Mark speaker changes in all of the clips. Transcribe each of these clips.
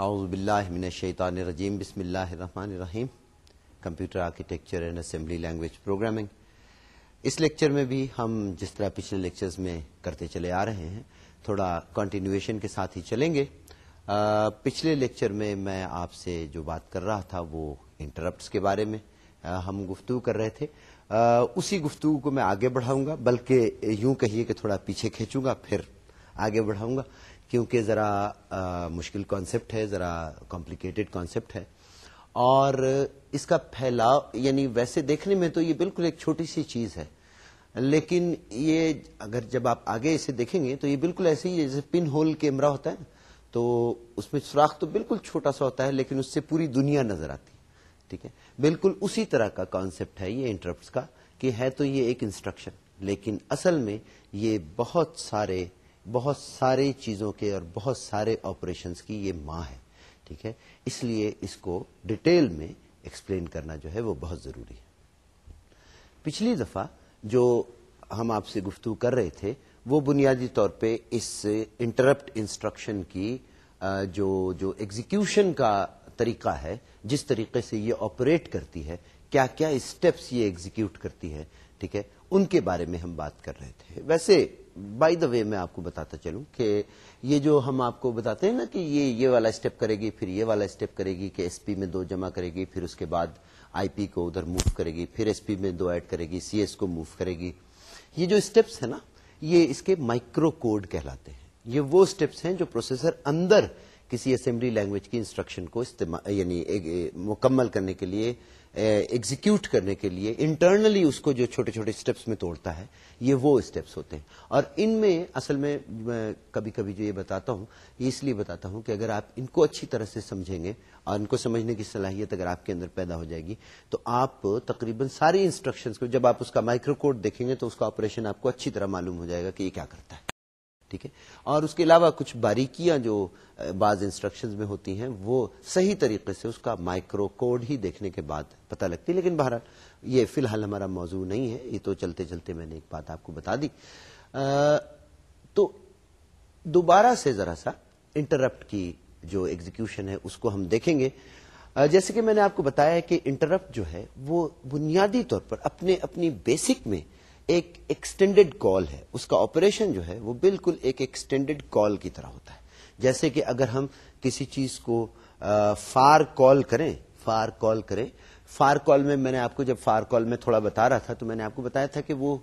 Speaker 1: اعوذ باللہ من الشیطان الرجیم بسم اللہ الرحمن الرحیم۔ Computer architecture and assembly language programming. Us lecture میں بھی ہم جس طرح پچھلے لیکچرز میں کرتے چلے آ رہے ہیں تھوڑا کنٹینیویشن کے ساتھ ہی چلیں گے۔ آ, پچھلے لیکچر میں میں آپ سے جو بات کر رہا تھا وہ انٹرپٹس کے بارے میں آ, ہم گفتگو کر رہے تھے۔ آ, اسی گفتگو کو میں آگے بڑھاؤں گا بلکہ یوں کہیے کہ تھوڑا پیچھے کھینچوں گا پھر آگے بڑھاؤں گا۔ کیونکہ ذرا مشکل کانسیپٹ ہے، ذرا کمپلیکیٹڈ کانسیپٹ ہے۔ اور اس کا پھیلاؤ یعنی ویسے دیکھنے میں تو یہ بالکل ایک چھوٹی سی چیز ہے، لیکن یہ اگر جب آپ آگے اسے دیکھیں گے تو یہ بالکل ایسے ہی جیسے پن ہول کیمرہ ہوتا ہے، تو اس میں سوراخ تو بالکل چھوٹا سا ہوتا ہے، لیکن اس سے پوری دنیا نظر آتی ہے، ٹھیک ہے؟ بالکل اسی طرح کا کانسیپٹ ہے یہ انٹرپٹس کا، کہ ہے تو یہ ایک انسٹرکشن لیکن اصل میں یہ بہت سارے بہت سارے چیزوں کے اور بہت سارے آپریشنس کی یہ ماں ہے، ٹھیک ہے؟ اس لیے اس کو ڈیٹیل میں ایکسپلین کرنا جو ہے وہ بہت ضروری ہے۔ پچھلی دفعہ جو ہم آپ سے گفتگو کر رہے تھے، وہ بنیادی طور پہ اس انٹرپٹ انسٹرکشن کی جو جو ایگزیکیوشن کا طریقہ ہے، جس طریقے سے یہ آپریٹ کرتی ہے، کیا کیا اسٹیپس یہ ایگزیکیوٹ کرتی ہے، ٹھیک ہے؟ ان کے بارے میں ہم بات کر رہے تھے۔ ویسے بائی دا وے میں آپ کو بتاتا چلوں کہ یہ جو ہم آپ کو بتاتے ہیں نا کہ یہ یہ والا اسٹیپ کرے گی، پھر یہ والا اسٹیپ کرے گی کہ ایس پی میں دو جمع کرے گی، پھر اس کے بعد آئی پی کو ادھر موو کرے گی، پھر ایس پی میں دو ایڈ کرے گی سی ایس کو موو کرے گی۔ یہ جو اسٹیپس ہیں نا، یہ اس کے مائکرو کوڈ کہلاتے ہیں۔ یہ وہ اسٹیپس ہیں جو پروسیسر اندر کسی اسمبلی لینگویج کی انسٹرکشن کو یعنی مکمل کرنے کے لیے ایگزیکیوٹ کرنے کے لیے انٹرنلی اس کو جو چھوٹے چھوٹے اسٹیپس میں توڑتا ہے، یہ وہ اسٹیپس ہوتے ہیں۔ اور ان میں اصل میں کبھی کبھی جو یہ بتاتا ہوں، یہ اس لیے بتاتا ہوں کہ اگر آپ ان کو اچھی طرح سے سمجھیں گے اور ان کو سمجھنے کی صلاحیت اگر آپ کے اندر پیدا ہو جائے گی، تو آپ تقریباً ساری انسٹرکشنز کو جب آپ اس کا مائکرو کوڈ دیکھیں گے تو اس کا آپریشن آپ کو اچھی طرح معلوم ہو جائے گا کہ یہ کیا کرتا ہے۔ ٹھیک ہے؟ اور اس کے علاوہ کچھ باریکیاں جو بعض انسٹرکشنز میں ہوتی ہیں، وہ صحیح طریقے سے اس کا مائکرو کوڈ ہی دیکھنے کے بعد پتہ لگتی لیکن بہرحال یہ فی الحال ہمارا موضوع نہیں ہے، یہ تو چلتے چلتے میں نے ایک بات آپ کو بتا دی۔ تو دوبارہ سے ذرا سا انٹرپٹ کی جو ایگزیکیوشن ہے، اس کو ہم دیکھیں گے۔ جیسے کہ میں نے آپ کو بتایا کہ انٹرپٹ جو ہے، وہ بنیادی طور پر اپنے اپنی بیسک میں ایک ایکسٹینڈیڈ کال ہے۔ اس کا آپریشن جو ہے وہ بالکل ایک ایکسٹینڈیڈ کال کی طرح ہوتا ہے۔ جیسے کہ اگر ہم کسی چیز کو فار کال کریں فار کال کریں۔ فار کال میں میں نے آپ کو جب فار کال میں تھوڑا بتا رہا تھا تو میں نے آپ کو بتایا تھا کہ وہ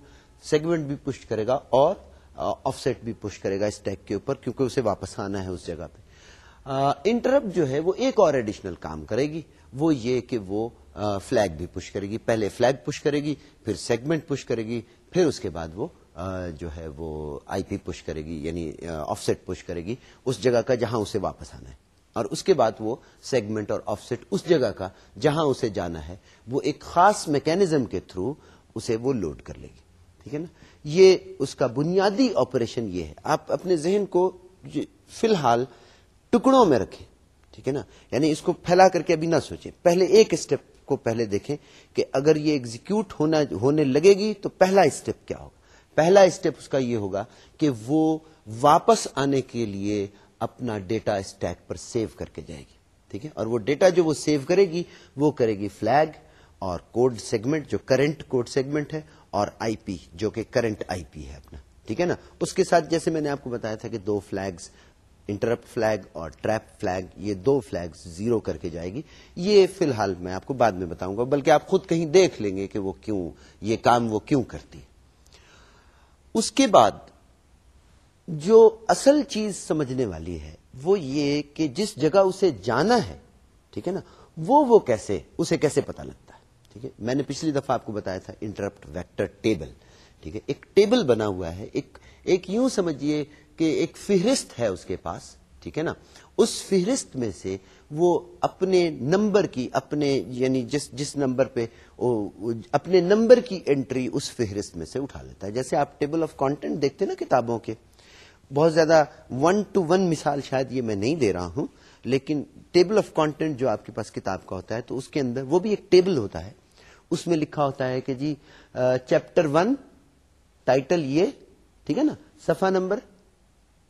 Speaker 1: سیگمنٹ بھی پش کرے گا اور آف سیٹ بھی پش کرے گا اس ٹیک کے اوپر کیونکہ اسے واپس آنا ہے اس جگہ پہ۔ انٹرپٹ جو ہے وہ ایک اور ایڈیشنل کام کرے گی۔ وہ یہ کہ وہ فلیگ بھی پش کرے گی۔ پہلے فلیگ پش کرے گی، پھر سیگمنٹ پش کرے گی۔ پھر اس کے بعد وہ جو ہے وہ آئی پی پش کرے گی یعنی آف سیٹ پش کرے گی اس جگہ کا جہاں اسے واپس آنا ہے۔ اور اس کے بعد وہ سیگمنٹ اور آف سیٹ اس جگہ کا جہاں اسے جانا ہے، وہ ایک خاص میکینزم کے تھرو اسے وہ لوڈ کر لے گی۔ ٹھیک ہے نا؟ یہ اس کا بنیادی آپریشن یہ ہے۔ آپ اپنے ذہن کو فی الحال ٹکڑوں میں رکھیں۔ ٹھیک ہے نا؟ یعنی اس کو پھیلا کر کے ابھی نہ سوچیں۔ پہلے ایک اسٹیپ کو پہلے دیکھیں کہ اگر یہ ایگزیکیوٹ ہونا ہونے لگے گی تو پہلا اسٹیپ کیا ہوگا؟ پہلا اسٹیپ اس کا یہ ہوگا کہ وہ واپس آنے کے لیے اپنا ڈیٹا اسٹیک پر سیو کر کے جائے گی، ٹھیک ہے؟ اور وہ ڈیٹا جو وہ سیو کرے گی، وہ کرے گی فلیگ اور کوڈ سیگمنٹ جو کرنٹ کوڈ سیگمنٹ ہے، اور آئی پی جو کہ کرنٹ آئی پی ہے اپنا، ٹھیک ہے نا؟ اس کے ساتھ جیسے میں نے آپ کو بتایا تھا کہ دو فلیگز انٹرپٹ فلیگ اور ٹریپ فلیگ، یہ دو فلیگ زیرو کر کے جائے گی۔ یہ فی الحال میں آپ کو بعد میں بتاؤں گا، بلکہ آپ خود کہیں دیکھ لیں گے کہ وہ کیوں، یہ کام وہ کیوں کرتی اس کے بعد جو اصل چیز سمجھنے والی ہے وہ یہ کہ جس جگہ اسے جانا ہے، ٹھیک ہے نا، وہ وہ کیسے، اسے کیسے پتا لگتا ہے، ٹھیک ہے۔ میں نے پچھلی دفعہ آپ کو بتایا تھا انٹرپٹ ویکٹر ٹیبل، ٹھیک ہے۔ ایک ٹیبل بنا ہوا ہے، ایک ایک یوں سمجھیے کہ ایک فہرست ہے اس کے پاس، ٹھیک ہے نا؟ اس فہرست میں سے وہ اپنے نمبر کی، اپنے یعنی جس جس نمبر پہ اپنے نمبر کی انٹری اس فہرست میں سے اٹھا لیتا ہے۔ جیسے آپ ٹیبل آف کانٹینٹ دیکھتے نا کتابوں کے، بہت زیادہ ون ٹو ون مثال شاید یہ میں نہیں دے رہا ہوں، لیکن ٹیبل آف کانٹینٹ جو آپ کے پاس کتاب کا ہوتا ہے تو اس کے اندر وہ بھی ایک ٹیبل ہوتا ہے۔ اس میں لکھا ہوتا ہے کہ جی چیپٹر ون، ٹائٹل یہ، ٹھیک ہے نا؟ سفا نمبر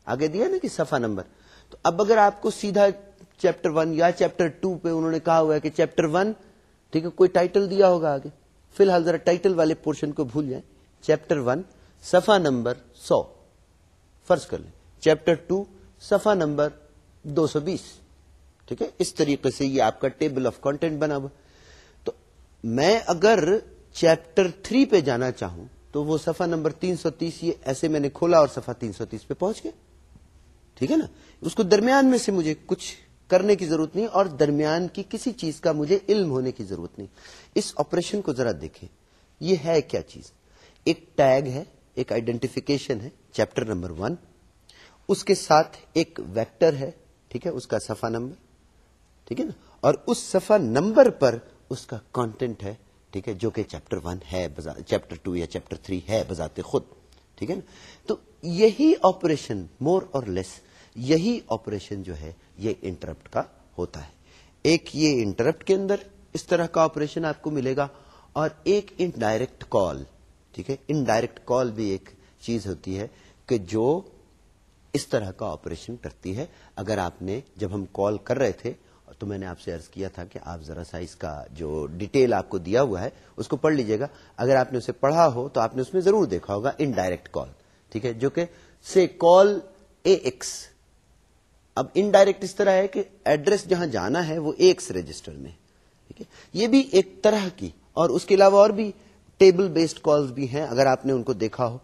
Speaker 1: آگے دیا نا کہ سفا نمبر۔ تو اب اگر آپ کو سیدھا چیپٹر ون یا چیپٹر ٹو پہ انہوں نے کہا ہوا ہے کہ چیپٹر ون، ٹھیک ہے، کوئی ٹائٹل دیا ہوگا آگے۔ فی الحال ذرا ٹائٹل والے پورشن کو بھول جائیں۔ چیپٹر ون سفا نمبر سو۔ فرض کر لیں۔ چیپٹر ٹو سفا نمبر دو سو بیس۔ ٹھیک ہے؟ اس طریقے سے یہ آپ کا ٹیبل آف کانٹینٹ بنا ہوا۔ تو میں اگر چیپٹر تھری پہ جانا چاہوں تو وہ سفا نمبر تین سو تیس، یہ ایسے میں نے کھولا اور سفا تین سو تیس پہ پہنچ گیا۔ ٹھیک ہے نا؟ اس کو درمیان میں سے مجھے کچھ کرنے کی ضرورت نہیں اور درمیان کی کسی چیز کا مجھے علم ہونے کی ضرورت نہیں۔ اس آپریشن کو ذرا دیکھیں۔ یہ ہے کیا چیز؟ ایک ٹیگ ہے، ایک آئیڈینٹیفیکیشن ہے چیپٹر نمبر ون اس کے ساتھ ایک ویکٹر ہے، ٹھیک ہے، اس کا سفا نمبر۔ ٹھیک ہے نا؟ اور اس سفا نمبر پر اس کا کانٹینٹ ہے، ٹھیک ہے، جو کہ چیپٹر ون ہے چیپٹر ٹو یا چیپٹر تھری ہے، بذات خود۔ ٹھیک ہے نا؟ تو یہی آپریشن مور اور لیس یہی آپریشن جو ہے، یہ انٹرپٹ کا ہوتا ہے۔ ایک یہ انٹرپٹ کے اندر اس طرح کا آپریشن آپ کو ملے گا اور ایک انڈائریکٹ کال ٹھیک ہے؟ انڈائریکٹ کال بھی ایک چیز ہوتی ہے کہ جو اس طرح کا آپریشن کرتی ہے۔ اگر آپ نے جب ہم کال کر رہے تھے، تو میں نے آپ سے ارض کیا تھا کہ آپ ذرا سا اس کا جو ڈیٹیل آپ کو دیا ہوا ہے، اس کو پڑھ لیجیے گا۔ اگر آپ نے اسے پڑھا ہو، تو آپ نے اس میں ضرور دیکھا ہوگا انڈائریکٹ کال ٹھیک ہے؟ جو کہ سے کال اے ایکس اب انڈائریکٹ اس طرح ہے کہ ایڈریس جہاں جانا ہے وہ ایکس رجسٹر میں ٹھیک ہے؟ یہ بھی ایک طرح کی، اور اس کے علاوہ اور بھی ٹیبل بیسڈ کالز بھی ہیں، اگر آپ نے ان کو دیکھا ہو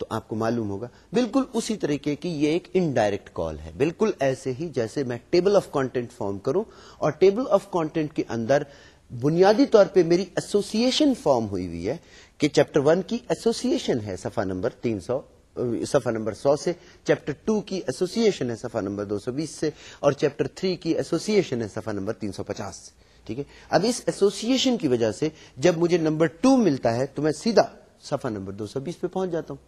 Speaker 1: تو آپ کو معلوم ہوگا۔ بالکل اسی طریقے کی یہ ایک انڈائریکٹ کال ہے۔ بالکل ایسے ہی جیسے میں ٹیبل آف کانٹینٹ فارم کروں، اور ٹیبل آف کانٹینٹ کے اندر بنیادی طور پہ میری ایسوسیشن فارم ہوئی ہوئی ہے کہ چیپٹر ون کی ایسوسیشن ہے سفا نمبر تین سو سفا نمبر سو سے، چیپٹر ٹو کی ایسوسیشن ہے سفا نمبر دو سو بیس سے، اور چیپٹر تھری کی ایسوسیشن ہے سفا نمبر تین سو پچاس سے، ٹھیک ہے؟ اب اس ایسوسیشن کی وجہ سے جب مجھے نمبر ٹو ملتا ہے تو میں سیدھا سفا نمبر دو سو بیس پہ پہنچ جاتا ہوں۔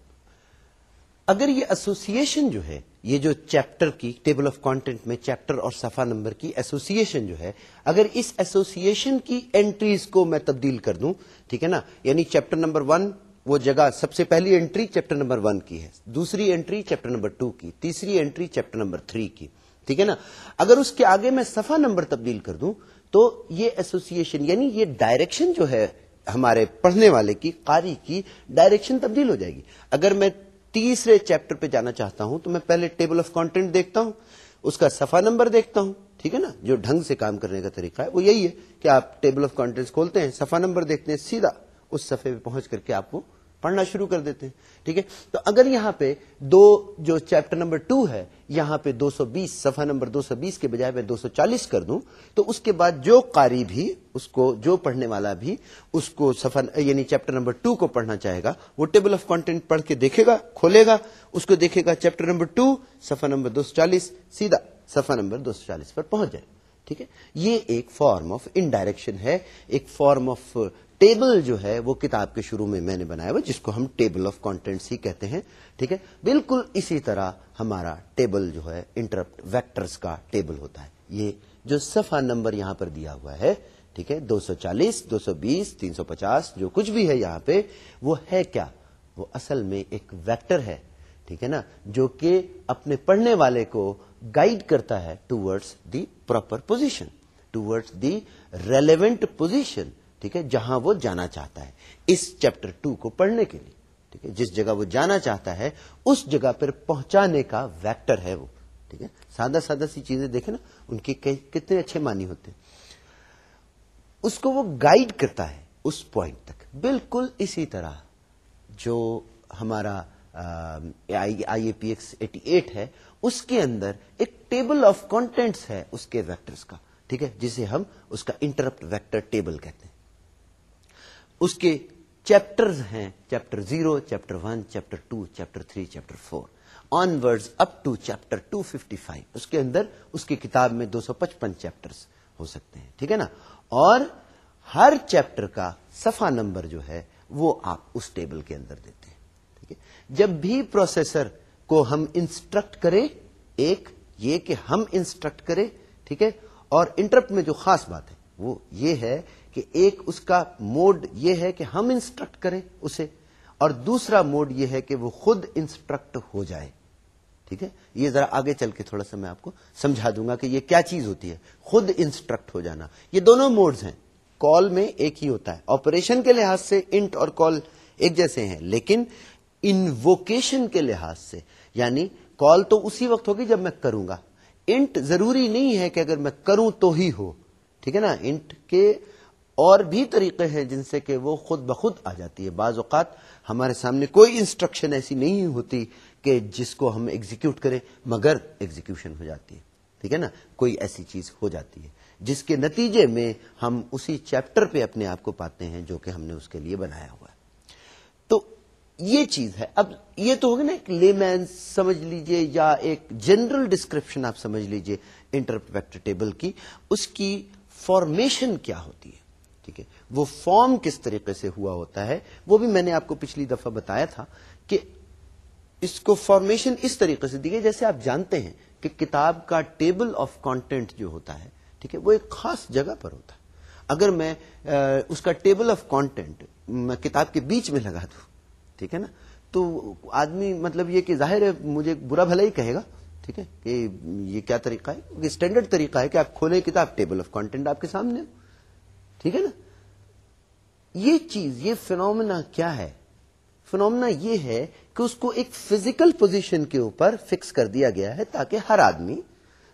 Speaker 1: اگر یہ ایسوسیشن جو ہے، یہ جو چیپٹر کی ٹیبل آف کانٹینٹ میں چیپٹر اور سفا نمبر کی ایسوسیشن جو ہے، اگر اس ایسوسیشن کی انٹریز کو میں تبدیل کر دوں، ٹھیک ہے نا؟ یعنی چیپٹر نمبر ون وہ جگہ سب سے پہلی انٹری چیپٹر نمبر ون کی ہے، دوسری انٹری چیپٹر نمبر ٹو کی، تیسری انٹری چیپٹر نمبر تھری کی، ٹھیک ہے نا؟ اگر اس کے آگے میں سفا نمبر تبدیل کر دوں تو یہ ایسوسیشن یعنی یہ ڈائریکشن جو ہے ہمارے پڑھنے والے کی، قاری کی ڈائریکشن تبدیل ہو جائے گی۔ اگر میں تیسرے چیپٹر پہ جانا چاہتا ہوں تو میں پہلے ٹیبل آف کانٹینٹ دیکھتا ہوں، اس کا سفا نمبر دیکھتا ہوں، ٹھیک ہے نا؟ جو ڈھنگ سے کام کرنے کا طریقہ ہے، وہ یہی ہے کہ آپ ٹیبل آف کانٹینٹ کھولتے ہیں سفا نمبر دیکھتے ہیں، سیدھا اس سفے پہ پہنچ کر کے آپ کو پڑھنا شروع کر دیتے ہیں، ٹھیک ہے؟ تو اگر یہاں پہ دو جو چیپٹر نمبر ٹو ہے، یہاں پہ دو سو بیس سفا نمبر دو سو بیس کے بجائے میں دو سو چالیس کر دوں، تو اس کے بعد جو قاری بھی، اس کو جو پڑھنے والا بھی، اس کو سفا یعنی چیپٹر نمبر ٹو کو پڑھنا چاہے گا، وہ ٹیبل آف کانٹینٹ پڑھ کے دیکھے گا، کھولے گا، اس کو دیکھے گا چیپٹر نمبر ٹو سفا نمبر دو سو چالیس، سیدھا سفا نمبر دو سو چالیس پر پہنچ جائے، ٹھیک ہے؟ یہ ایک فارم آف انڈائریکشن ہے، ایک فارم آف ٹیبل جو ہے وہ کتاب کے شروع میں میں نے بنایا ہوا جس کو ہم ٹیبل آف کانٹینٹس ہی کہتے ہیں، ٹھیک ہے؟ بالکل اسی طرح ہمارا ٹیبل جو ہے، انٹرپٹ ویکٹرز کا ٹیبل ہوتا ہے۔ یہ جو صفحہ نمبر یہاں پر دیا ہوا ہے، ٹھیک ہے؟ دو سو چالیس، دو سو بیس، تین سو پچاس، جو کچھ بھی ہے یہاں پہ، وہ ہے کیا؟ وہ اصل میں ایک ویکٹر ہے، ٹھیک ہے نا؟ جو کہ اپنے پڑھنے والے کو گائیڈ کرتا ہے to words the proper position to words the relevant position ٹھیک ہے، جہاں وہ جانا چاہتا ہے، اس چیپٹر ٹو کو پڑھنے کے لیے، ٹھیک ہے، جس جگہ وہ جانا چاہتا ہے، اس جگہ پر پہنچانے کا ویکٹر ہے وہ، ٹھیک ہے۔ سادہ سادہ سی چیزیں دیکھیں نا، ان کے کتنے اچھے معنی ہوتے ہیں۔ اس کو وہ گائیڈ کرتا ہے اس پوائنٹ تک۔ بالکل اسی طرح جو ہمارا I A P X eighty eight ہے، اس کے اندر ایک ٹیبل آف کانٹینٹس ہے اس کے ویکٹرز کا، ٹھیک ہے، جسے ہم اس کا انٹرپٹ ویکٹر ٹیبل کہتے ہیں۔ اس کے چیپٹرز ہیں، chapter zero, chapter one, chapter two, chapter three, chapter four. Onward up to chapter two fifty five. اس کے اندر اس کی کتاب میں دو سو پچپن چیپٹر ہو سکتے ہیں، ٹھیک ہے نا؟ اور ہر چیپٹر کا سفا نمبر جو ہے، وہ آپ اس ٹیبل کے اندر دیتے ہیں، ٹھیک ہے؟ جب بھی پروسیسر کو ہم انسٹرکٹ کریں، ایک یہ کہ ہم انسٹرکٹ کریں، ٹھیک ہے؟ اور انٹرپٹ میں جو خاص بات ہے، وہ یہ ہے کہ ایک اس کا موڈ یہ ہے کہ ہم انسٹرکٹ کریں اسے، اور دوسرا موڈ یہ ہے کہ وہ خود انسٹرکٹ ہو جائے۔ ٹھیک ہے؟ یہ ذرا آگے چل کے تھوڑا سا میں آپ کو سمجھا دوں گا کہ یہ کیا چیز ہوتی ہے۔ خود انسٹرکٹ ہو جانا۔ یہ دونوں موڈز ہیں۔ کال میں ایک ہی ہوتا ہے۔ آپریشن کے لحاظ سے انٹ اور کال ایک جیسے ہیں، لیکن انوکیشن کے لحاظ سے یعنی کال تو اسی وقت ہوگی جب میں کروں گا۔ انٹ ضروری نہیں ہے کہ اگر میں کروں تو ہی ہو۔ ٹھیک ہے نا؟ انٹ کے اور بھی طریقے ہیں جن سے کہ وہ خود بخود آ جاتی ہے۔ بعض اوقات ہمارے سامنے کوئی انسٹرکشن ایسی نہیں ہوتی کہ جس کو ہم ایگزیکیوٹ کریں، مگر ایگزیکیوشن ہو جاتی ہے۔ ٹھیک ہے نا؟ کوئی ایسی چیز ہو جاتی ہے۔ جس کے نتیجے میں ہم اسی چیپٹر پہ اپنے آپ کو پاتے ہیں جو کہ ہم نے اس کے لیے بنایا ہوا ہے۔ تو یہ چیز ہے۔ اب یہ تو ہوگا نا ایک لے مین سمجھ لیجیے یا ایک جنرل ڈسکرپشن آپ سمجھ لیجیے انٹرپریکٹ ٹیبل کی۔ اس کی فارمیشن کیا ہوتی ہے؟ ٹھیک ہے۔ وہ فارم کس طریقے سے ہوا ہوتا ہے، وہ بھی میں نے آپ کو پچھلی دفعہ بتایا تھا کہ اس کو فارمیشن اس طریقے سے دی گئی جیسے آپ جانتے ہیں کہ کتاب کا ٹیبل آف کانٹینٹ جو ہوتا ہے، ٹھیک ہے، وہ ایک خاص جگہ پر ہوتا ہے۔ اگر میں اس کا ٹیبل آف کانٹینٹ میں کتاب کے بیچ میں لگا دوں، ٹھیک ہے نا، تو آدمی مطلب یہ کہ ظاہر ہے مجھے برا بھلا ہی کہے گا، ٹھیک ہے، کہ یہ کیا طریقہ ہے؟ اسٹینڈرڈ طریقہ ہے کہ آپ کھولیں کتاب ٹیبل آف کانٹینٹ آپ کے سامنے۔ ٹھیک ہے نا؟ یہ چیز، یہ فنومنا کیا ہے؟ فنومنا یہ ہے کہ اس کو ایک فزیکل پوزیشن کے اوپر فکس کر دیا گیا ہے تاکہ ہر آدمی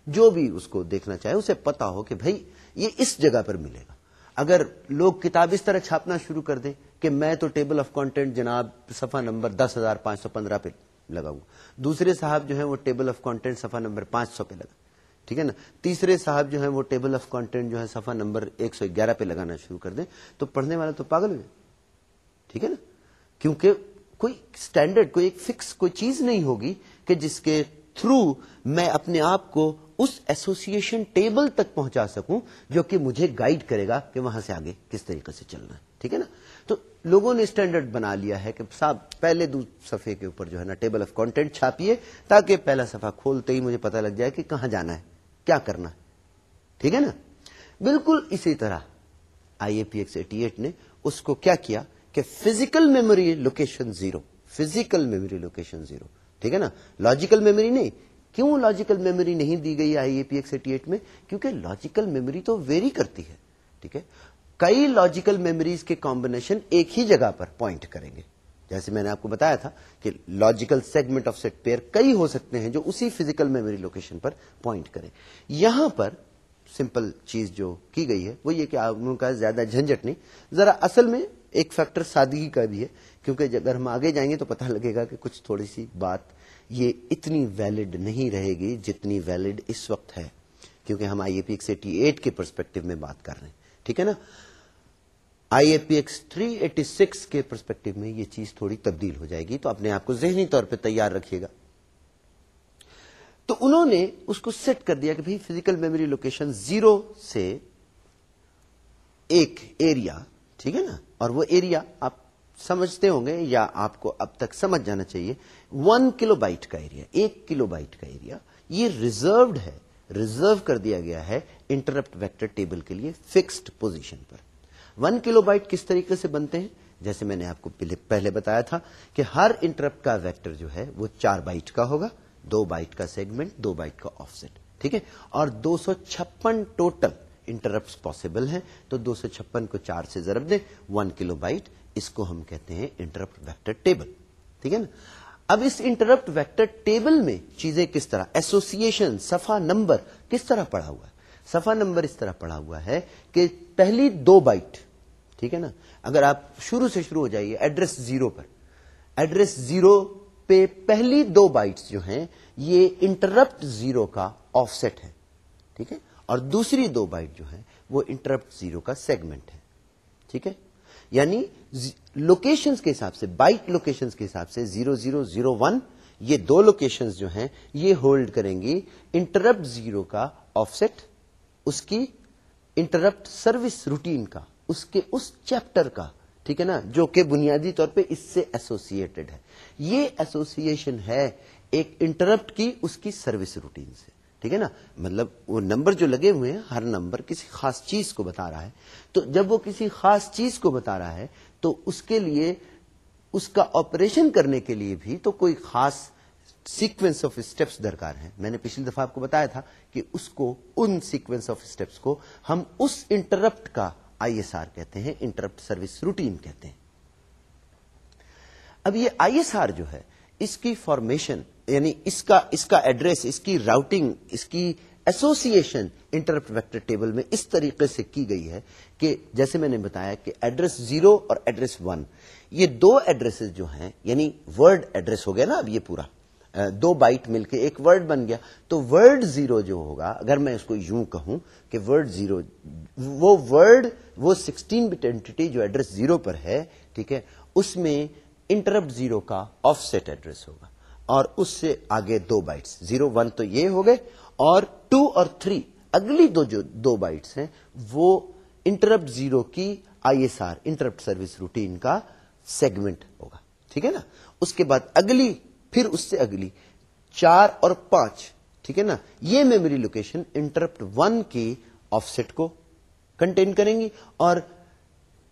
Speaker 1: جو بھی اس کو دیکھنا چاہے، اسے پتا ہو کہ بھائی یہ اس جگہ پر ملے گا۔ اگر لوگ کتاب اس طرح چھاپنا شروع کر دیں کہ میں تو ٹیبل آف کانٹینٹ جناب صفحہ نمبر دس ہزار پانچ سو پندرہ پہ لگاؤں دوسرے صاحب جو ہے وہ ٹیبل آف کانٹینٹ صفحہ نمبر پانچ سو پہ لگا۔ ٹھیک ہے نا؟ تیسرے صاحب جو ہے وہ ٹیبل آف کانٹینٹ جو ہے صفحہ نمبر ایک سو گیارہ پہ لگانا شروع کر دیں۔ تو پڑھنے والا تو پاگل ہو جائے ٹھیک ہے نا؟ کیونکہ کوئی اسٹینڈرڈ کوئی ایک فکس کوئی چیز نہیں ہوگی کہ جس کے تھرو میں اپنے آپ کو اس ایسوسیشن ٹیبل تک پہنچا سکوں جو کہ مجھے گائیڈ کرے گا کہ وہاں سے آگے کس طریقے سے چلنا ہے۔ ٹھیک ہے نا؟ تو لوگوں نے اسٹینڈرڈ بنا لیا ہے کہ صاحب، پہلے دو صفحے کے اوپر جو ہے نا ٹیبل آف کانٹینٹ چھاپیے تاکہ پہلا صفحہ کھولتے ہی مجھے پتا لگ جائے کہ کہاں جانا ہے۔ کیا کرنا ہے؟ ٹھیک ہے نا؟ بالکل اسی طرح I A P X eighty eight نے اس کو کیا کیا کہ physical memory location zero, physical memory location zero, ٹھیک ہے نا؟ لاجیکل میموری نہیں۔ کیوں لاجیکل میموری نہیں دی گئی I A P X eighty eight میں؟ کیونکہ لاجیکل میموری تو ویری کرتی ہے، ٹھیک ہے؟ کئی لاجیکل میموریز کے کمبینیشن ایک ہی جگہ پر پوائنٹ کریں گے۔ جیسے میں نے آپ کو بتایا تھا کہ logical segment offset pair کئی ہو سکتے ہیں جو اسی فزیکل میموری لوکیشن پر پوائنٹ کریں۔ یہاں پر سمپل چیز جو کی گئی ہے، وہ یہ کہ آپ کا زیادہ جھنجٹ نہیں، ذرا اصل میں ایک فیکٹر سادگی کا بھی ہے، کیونکہ اگر ہم آگے جائیں گے تو پتہ لگے گا کہ کچھ تھوڑی سی بات یہ اتنی ویلڈ نہیں رہے گی جتنی ویلڈ اس وقت ہے۔ کیونکہ ہم I A P X eighty eight کے پرسپیکٹو میں بات کر رہے ہیں۔ ٹھیک ہے نا؟ I A P X three eighty six کے پرسپیکٹو میں یہ چیز تھوڑی تبدیل ہو جائے گی تو اپنے آپ کو ذہنی طور پہ تیار رکھیے گا۔ تو انہوں نے اس کو سیٹ کر دیا کہ فزیکل میموری لوکیشن زیرو سے ایک ایریا ٹھیک ہے نا؟ اور وہ ایریا آپ سمجھتے ہوں گے یا آپ کو اب تک سمجھ جانا چاہیے ون کلو بائٹ کا ایریا ایک کلو بائٹ کا ایریا یہ ریزروڈ ہے ریزرو کر دیا گیا ہے انٹرپٹ ویکٹر ٹیبل کے لیے فکسڈ پوزیشن پر۔ ون کلو بائٹ کس طریقے سے بنتے ہیں؟ جیسے میں نے آپ کو پہلے بتایا تھا کہ ہر انٹرپٹ کا ویکٹر جو ہے وہ چار بائٹ کا ہوگا، دو بائٹ کا سیگمنٹ، دو بائٹ کا آف سیٹ ٹھیک ہے؟ اور دو سو چھپن ٹوٹل انٹرپٹ پاسبل ہیں، تو دو سو چھپن کو چار سے ضرب دیں، ون کلو بائٹ، اس کو ہم کہتے ہیں انٹرپٹ ویکٹر ٹیبل، ٹھیک ہے نا؟ اب اس انٹرپٹ ویکٹر ٹیبل میں چیزیں کس طرح؟ ایسوسیشن سفا نمبر کس طرح پڑا ہوا ہے؟ سفا نمبر اس طرح پڑا ہوا ہے کہ پہلی دو بائٹ ٹھیک ہے نا؟ اگر آپ شروع سے شروع ہو جائیے، ایڈریس زیرو پر۔ ایڈریس زیرو پہ پہلی دو بائٹس جو ہیں، یہ انٹرپٹ زیرو کا آف سیٹ ہے، ٹھیک ہے؟ اور دوسری دو بائٹ جو ہے وہ انٹرپٹ زیرو کا سیگمنٹ ہے، ٹھیک ہے؟ یعنی لوکیشن کے حساب سے، بائٹ لوکیشن کے حساب سے زیرو زیرو زیرو ون، یہ دو لوکیشن جو ہیں، یہ ہولڈ کریں گی انٹرپٹ زیرو کا آف سیٹ اس کی انٹرپٹ سروس روٹین کا۔ اس کے اس چیپٹر کا، ٹھیک ہے نا، جو کہ بنیادی طور پہ اس سے ایسوسیٹڈ ہے۔ یہ ایسوسیشن ہے ایک انٹرپٹ کی اس کی سروس روٹین سے، ٹھیک ہے نا۔ مطلب وہ نمبر جو لگے ہوئے ہیں، ہر نمبر کسی خاص چیز کو بتا رہا ہے۔ تو جب وہ کسی خاص چیز کو بتا رہا ہے، تو اس کے لیے، اس کا آپریشن کرنے کے لیے بھی تو کوئی خاص سیکوینس آف اسٹیپس درکار ہیں۔ میں نے پچھلی دفعہ آپ کو بتایا تھا کہ اس کو، ان سیکوینس آف اسٹیپس کو ہم اس انٹرپٹ کا آئی ایس آر کہتے ہیں، انٹرپٹ سروس روٹین کہتے ہیں۔ اب یہ آئی ایس آر جو ہے، اس کی فارمیشن یعنی اس کا اس کا ایڈریس اس کی راؤٹنگ اس کی ایسوسیشن انٹرپٹ ویکٹر ٹیبل میں اس طریقے سے کی گئی ہے کہ جیسے میں نے بتایا کہ ایڈریس زیرو اور ایڈریس ون یہ دو ایڈریس جو ہیں یعنی ورڈ ایڈریس ہو گیا نا اب یہ پورا۔ دو بائٹ مل کے ایک ورڈ بن گیا۔ تو ورڈ زیرو جو ہوگا، اگر میں اس کو یوں کہوں کہ ورڈ زیرو وہ ورڈ وہ سکسٹین بٹ اینٹی جو ایڈریس زیرو پر ہے، ٹھیک ہے، اس میں انٹرپٹ زیرو کا آف سیٹ ایڈریس ہوگا۔ اور اس سے آگے دو بائٹس زیرو ون تو یہ ہو گئے، اور ٹو اور تھری اگلی دو جو دو بائٹس ہیں، وہ انٹرپٹ زیرو کی I S R interrupt service routine کا سیگمنٹ ہوگا۔ ٹھیک ہے نا؟ اس کے بعد اگلی پھر اس سے اگلی، چار اور پانچ، ٹھیک ہے نا؟ یہ میموری لوکیشن انٹرپٹ ون کی آف سیٹ کو کنٹین کریں گی اور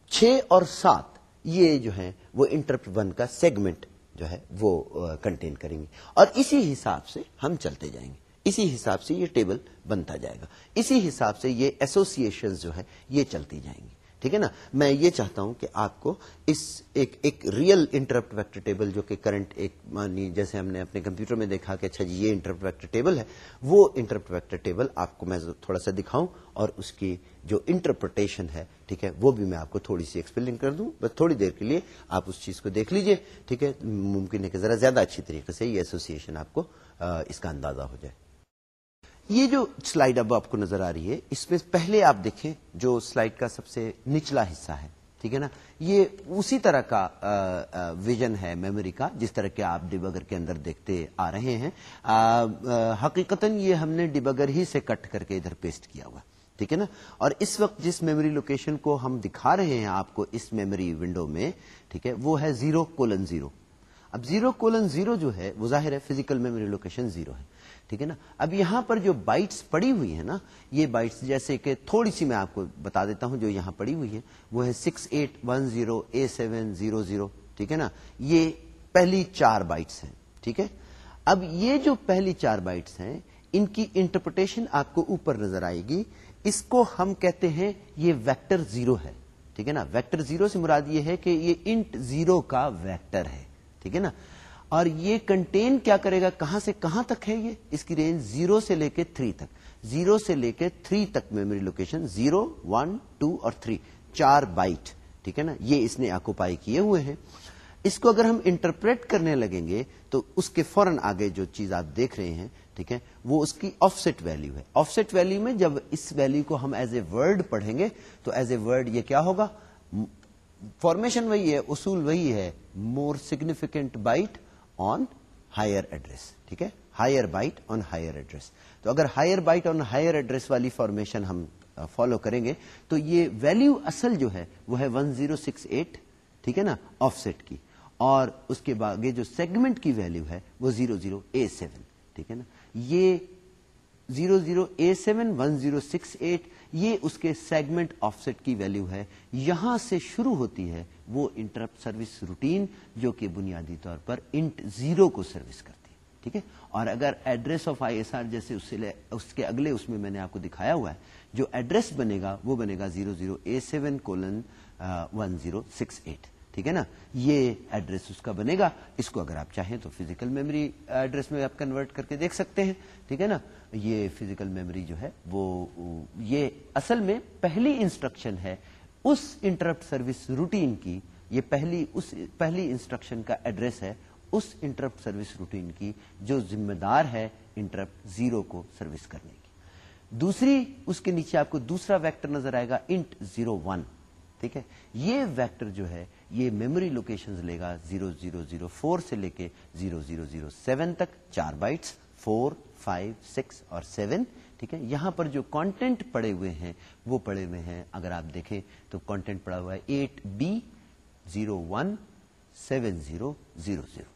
Speaker 1: چھ اور سات، یہ جو ہے وہ انٹرپٹ ون کا سیگمنٹ جو ہے وہ کنٹین کریں گے۔ اور اسی حساب سے ہم چلتے جائیں گے۔ اسی حساب سے یہ ٹیبل بنتا جائے گا۔ اسی حساب سے یہ ایسوسیشن جو ہے یہ چلتی جائیں گی۔ ٹھیک ہے نا؟ میں یہ چاہتا ہوں کہ آپ کو اس ایک ایک ریئل انٹرپٹ ویکٹر ٹیبل جو کہ کرنٹ ایک مانی جیسے ہم نے اپنے کمپیوٹر میں دیکھا کہ اچھا جی یہ انٹرپٹ ویکٹر ٹیبل ہے، وہ انٹرپٹ ویکٹر ٹیبل آپ کو میں تھوڑا سا دکھاؤں اور اس کی جو انٹرپریٹیشن ہے، ٹھیک ہے، وہ بھی میں آپ کو تھوڑی سی ایکسپلین کر دوں۔ بس تھوڑی دیر کے لیے آپ اس چیز کو دیکھ لیجیے، ٹھیک ہے؟ ممکن ہے کہ ذرا زیادہ اچھی طریقے سے یہ ایسوسیشن آپ کو اس کا اندازہ ہو جائے۔ یہ جو سلائڈ اب آپ کو نظر آ رہی ہے، اس میں پہلے آپ دیکھیں جو سلائڈ کا سب سے نچلا حصہ ہے، ٹھیک ہے نا؟ یہ اسی طرح کا ویژن ہے میموری کا، جس طرح کے آپ ڈبگر کے اندر دیکھتے آ رہے ہیں۔ حقیقت یہ ہم نے ڈبگر ہی سے کٹ کر کے ادھر پیسٹ کیا ہوا، ٹھیک ہے نا؟ اور اس وقت جس میموری لوکیشن کو ہم دکھا رہے ہیں آپ کو اس میموری ونڈو میں، ٹھیک ہے، وہ ہے زیرو کولن زیرو۔ اب زیرو کولن زیرو جو ہے، وہ ظاہر ہے فزیکل میموری لوکیشن زیرو ہے۔ ٹھیک ہے نا؟ اب یہاں پر جو بائٹس پڑی ہوئی ہیں نا، یہ بائٹس جیسے کہ تھوڑی سی میں آپ کو بتا دیتا ہوں جو یہاں پڑی ہوئی ہے وہ ہے six eight one zero A seven zero zero ٹھیک ہے نا؟ یہ پہلی چار بائٹس ہیں، ٹھیک ہے؟ اب یہ جو پہلی چار بائٹس ہیں، ان کی انٹرپریٹیشن آپ کو اوپر نظر آئے گی۔ اس کو ہم کہتے ہیں یہ ویکٹر زیرو ہے، ٹھیک ہے نا؟ ویکٹر زیرو سے مراد یہ ہے کہ یہ انٹ زیرو کا ویکٹر ہے، ٹھیک ہے نا؟ اور یہ کنٹین کیا کرے گا؟ کہاں سے کہاں تک ہے یہ؟ اس کی رینج زیرو سے لے کے تھری تک. زیرو سے لے کے تھری تک memory location zero one two اور تھری چار بائٹ ٹھیک ہے نا؟ یہ اس نے آکوپائی کیے ہوئے ہیں. اس کو اگر ہم انٹرپریٹ کرنے لگیں گے تو اس کے فوراً آگے جو چیز آپ دیکھ رہے ہیں، ٹھیک ہے، وہ اس کی آف سیٹ ویلو ہے. آف سیٹ ویلو میں جب اس ویلو کو ہم ایز اے ورڈ پڑھیں گے تو ایز اے ورڈ یہ کیا ہوگا؟ فارمیشن وہی ہے، اصول وہی ہے. More significant byte on higher address ٹھیک ہے؟ Higher byte on higher address تو اگر higher byte on higher address والی فارمیشن ہم فالو کریں گے، تو یہ ویلیو اصل جو ہے، وہ ہے 1068 ٹھیک ہے نا؟ آف سیٹ کی. اور اس کے بعد جو سیگمنٹ کی ویلیو ہے، وہ 00A7 ٹھیک ہے نا؟ یہ 00A7 1068 یہ اس کے سیگمنٹ آف سیٹ کی ویلو ہے۔ یہاں سے شروع ہوتی ہے وہ انٹرپٹ سروس روٹین جو کہ بنیادی طور پر انٹ زیرو کو سروس کرتی ہے، ٹھیک ہے؟ اور اگر address of I S R جیسے اس اس کے اگلے اس میں میں نے آپ کو دکھایا ہوا ہے، جو ایڈریس بنے گا وہ بنے گا zero zero A seven colon one zero six eight ٹھیک ہے نا؟ یہ ایڈریس اس کا بنے گا۔ اس کو اگر آپ چاہیں تو فزیکل میموری ایڈریس میں آپ کنورٹ کر کے دیکھ سکتے ہیں، ٹھیک ہے نا؟ یہ فزیکل میموری جو ہے وہ، یہ اصل میں پہلی انسٹرکشن ہے۔ اس انٹرپٹ سروس روٹین کی، یہ پہلی، اس پہلی انسٹرکشن کا ایڈریس ہے۔ اس انٹرپٹ سروس روٹین کی جو ذمہ دار ہے انٹرپٹ زیرو کو سروس کرنے کی۔ دوسری، اس کے نیچے آپ کو دوسرا ویکٹر نظر آئے گا انٹ زیرو ون ٹھیک ہے؟ یہ ویکٹر جو ہے، یہ میموری لوکیشن لے گا زیرو زیرو زیرو فور سے لے کے زیرو زیرو زیرو سیون تک، چار بائٹس فور، فائیو، سکس اور سیون، ٹھیک ہے؟ یہاں پر جو کانٹینٹ پڑے ہوئے ہیں، وہ پڑے ہوئے ہیں، اگر آپ دیکھیں تو کانٹینٹ پڑا ہوا ہے eight B zero one seven zero zero zero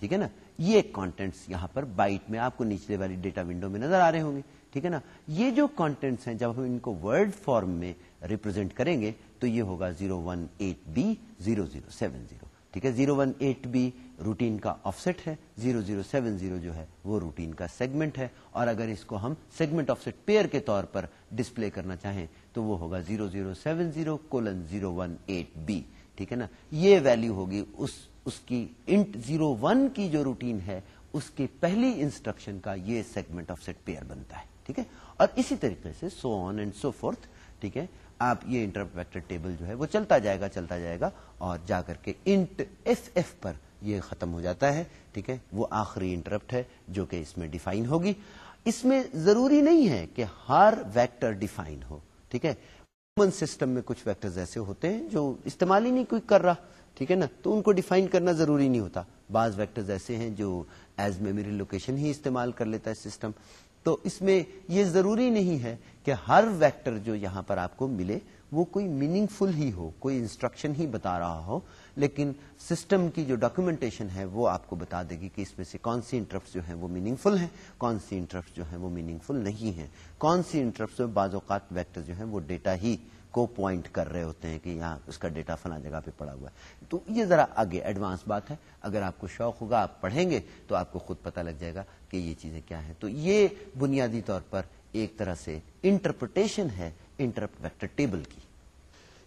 Speaker 1: ٹھیک ہے نا؟ یہ کانٹینٹس یہاں پر بائٹ میں آپ کو نیچلے والی ڈیٹا ونڈو میں نظر آ رہے ہوں گے، ٹھیک ہے نا؟ یہ جو کانٹینٹس ہیں، جب ہم ان کو ورڈ فارم میں ریپرزینٹ کریں گے تو یہ ہوگا zero one eight B zero zero seven zero ٹھیک ہے؟ Zero one eight B routine کا آف سیٹ ہے زیرو زیرو سیون زیرو جو ہے وہ روٹین کا سیگمنٹ ہے، اور اگر اس کو ہم سیگمنٹ آف سیٹ پیئر کے طور پر ڈسپلے کرنا چاہیں تو وہ ہوگا zero zero seven zero colon zero one eight B ٹھیک ہے نا؟ یہ ویلو ہوگی اس اس کی انٹ زیرو ون کی جو روٹین ہے، اس کی پہلی انسٹرکشن کا یہ سیگمنٹ آف سیٹ پیئر بنتا ہے۔ ٹھیک ہے؟ اور اسی طریقے سے سو آن اینڈ سو فورتھ ٹھیک ہے؟ آپ یہ انٹرپریکٹر ٹیبل جو ہے وہ چلتا جائے گا، چلتا جائے گا اور جا کر کے انٹ ایف ایف پر یہ ختم ہو جاتا ہے، ٹھیک ہے؟ وہ آخری انٹرپٹ ہے جو کہ اس میں ڈیفائن ہوگی۔ اس میں ضروری نہیں ہے کہ ہر ویکٹر ڈیفائن ہو، ٹھیک ہے؟ ہیومن سسٹم میں کچھ ویکٹر ایسے ہوتے ہیں جو استعمال ہی نہیں کوئی کر رہا، ٹھیک ہے نا؟ تو ان کو ڈیفائن کرنا ضروری نہیں ہوتا۔ بعض ویکٹر ایسے ہیں جو ایز میموری لوکیشن ہی استعمال کر لیتا ہے سسٹم تو اس میں یہ ضروری نہیں ہے کہ ہر ویکٹر جو یہاں پر آپ کو ملے وہ کوئی میننگ فل ہی ہو، کوئی انسٹرکشن ہی بتا رہا ہو، لیکن سسٹم کی جو ڈاکومنٹیشن ہے وہ آپ کو بتا دے گی کہ اس میں سے کون سی انٹرپٹ جو ہیں وہ میننگ فل ہیں، کون سی انٹرپٹ جو ہیں وہ میننگ فل نہیں ہیں۔ کون سی انٹرپٹ بعض اوقات ویکٹر جو ہیں وہ ڈیٹا ہی کو پوائنٹ کر رہے ہوتے ہیں کہ یہاں اس کا ڈیٹا فلاں جگہ پہ پڑا ہوا ہے۔ تو یہ ذرا آگے ایڈوانس بات ہے۔ اگر آپ کو شوق ہوگا، آپ پڑھیں گے تو آپ کو خود پتہ لگ جائے گا کہ یہ چیزیں کیا ہیں۔ تو یہ بنیادی طور پر ایک طرح سے انٹرپریٹیشن ہے انٹرپٹ ویکٹر ٹیبل کی۔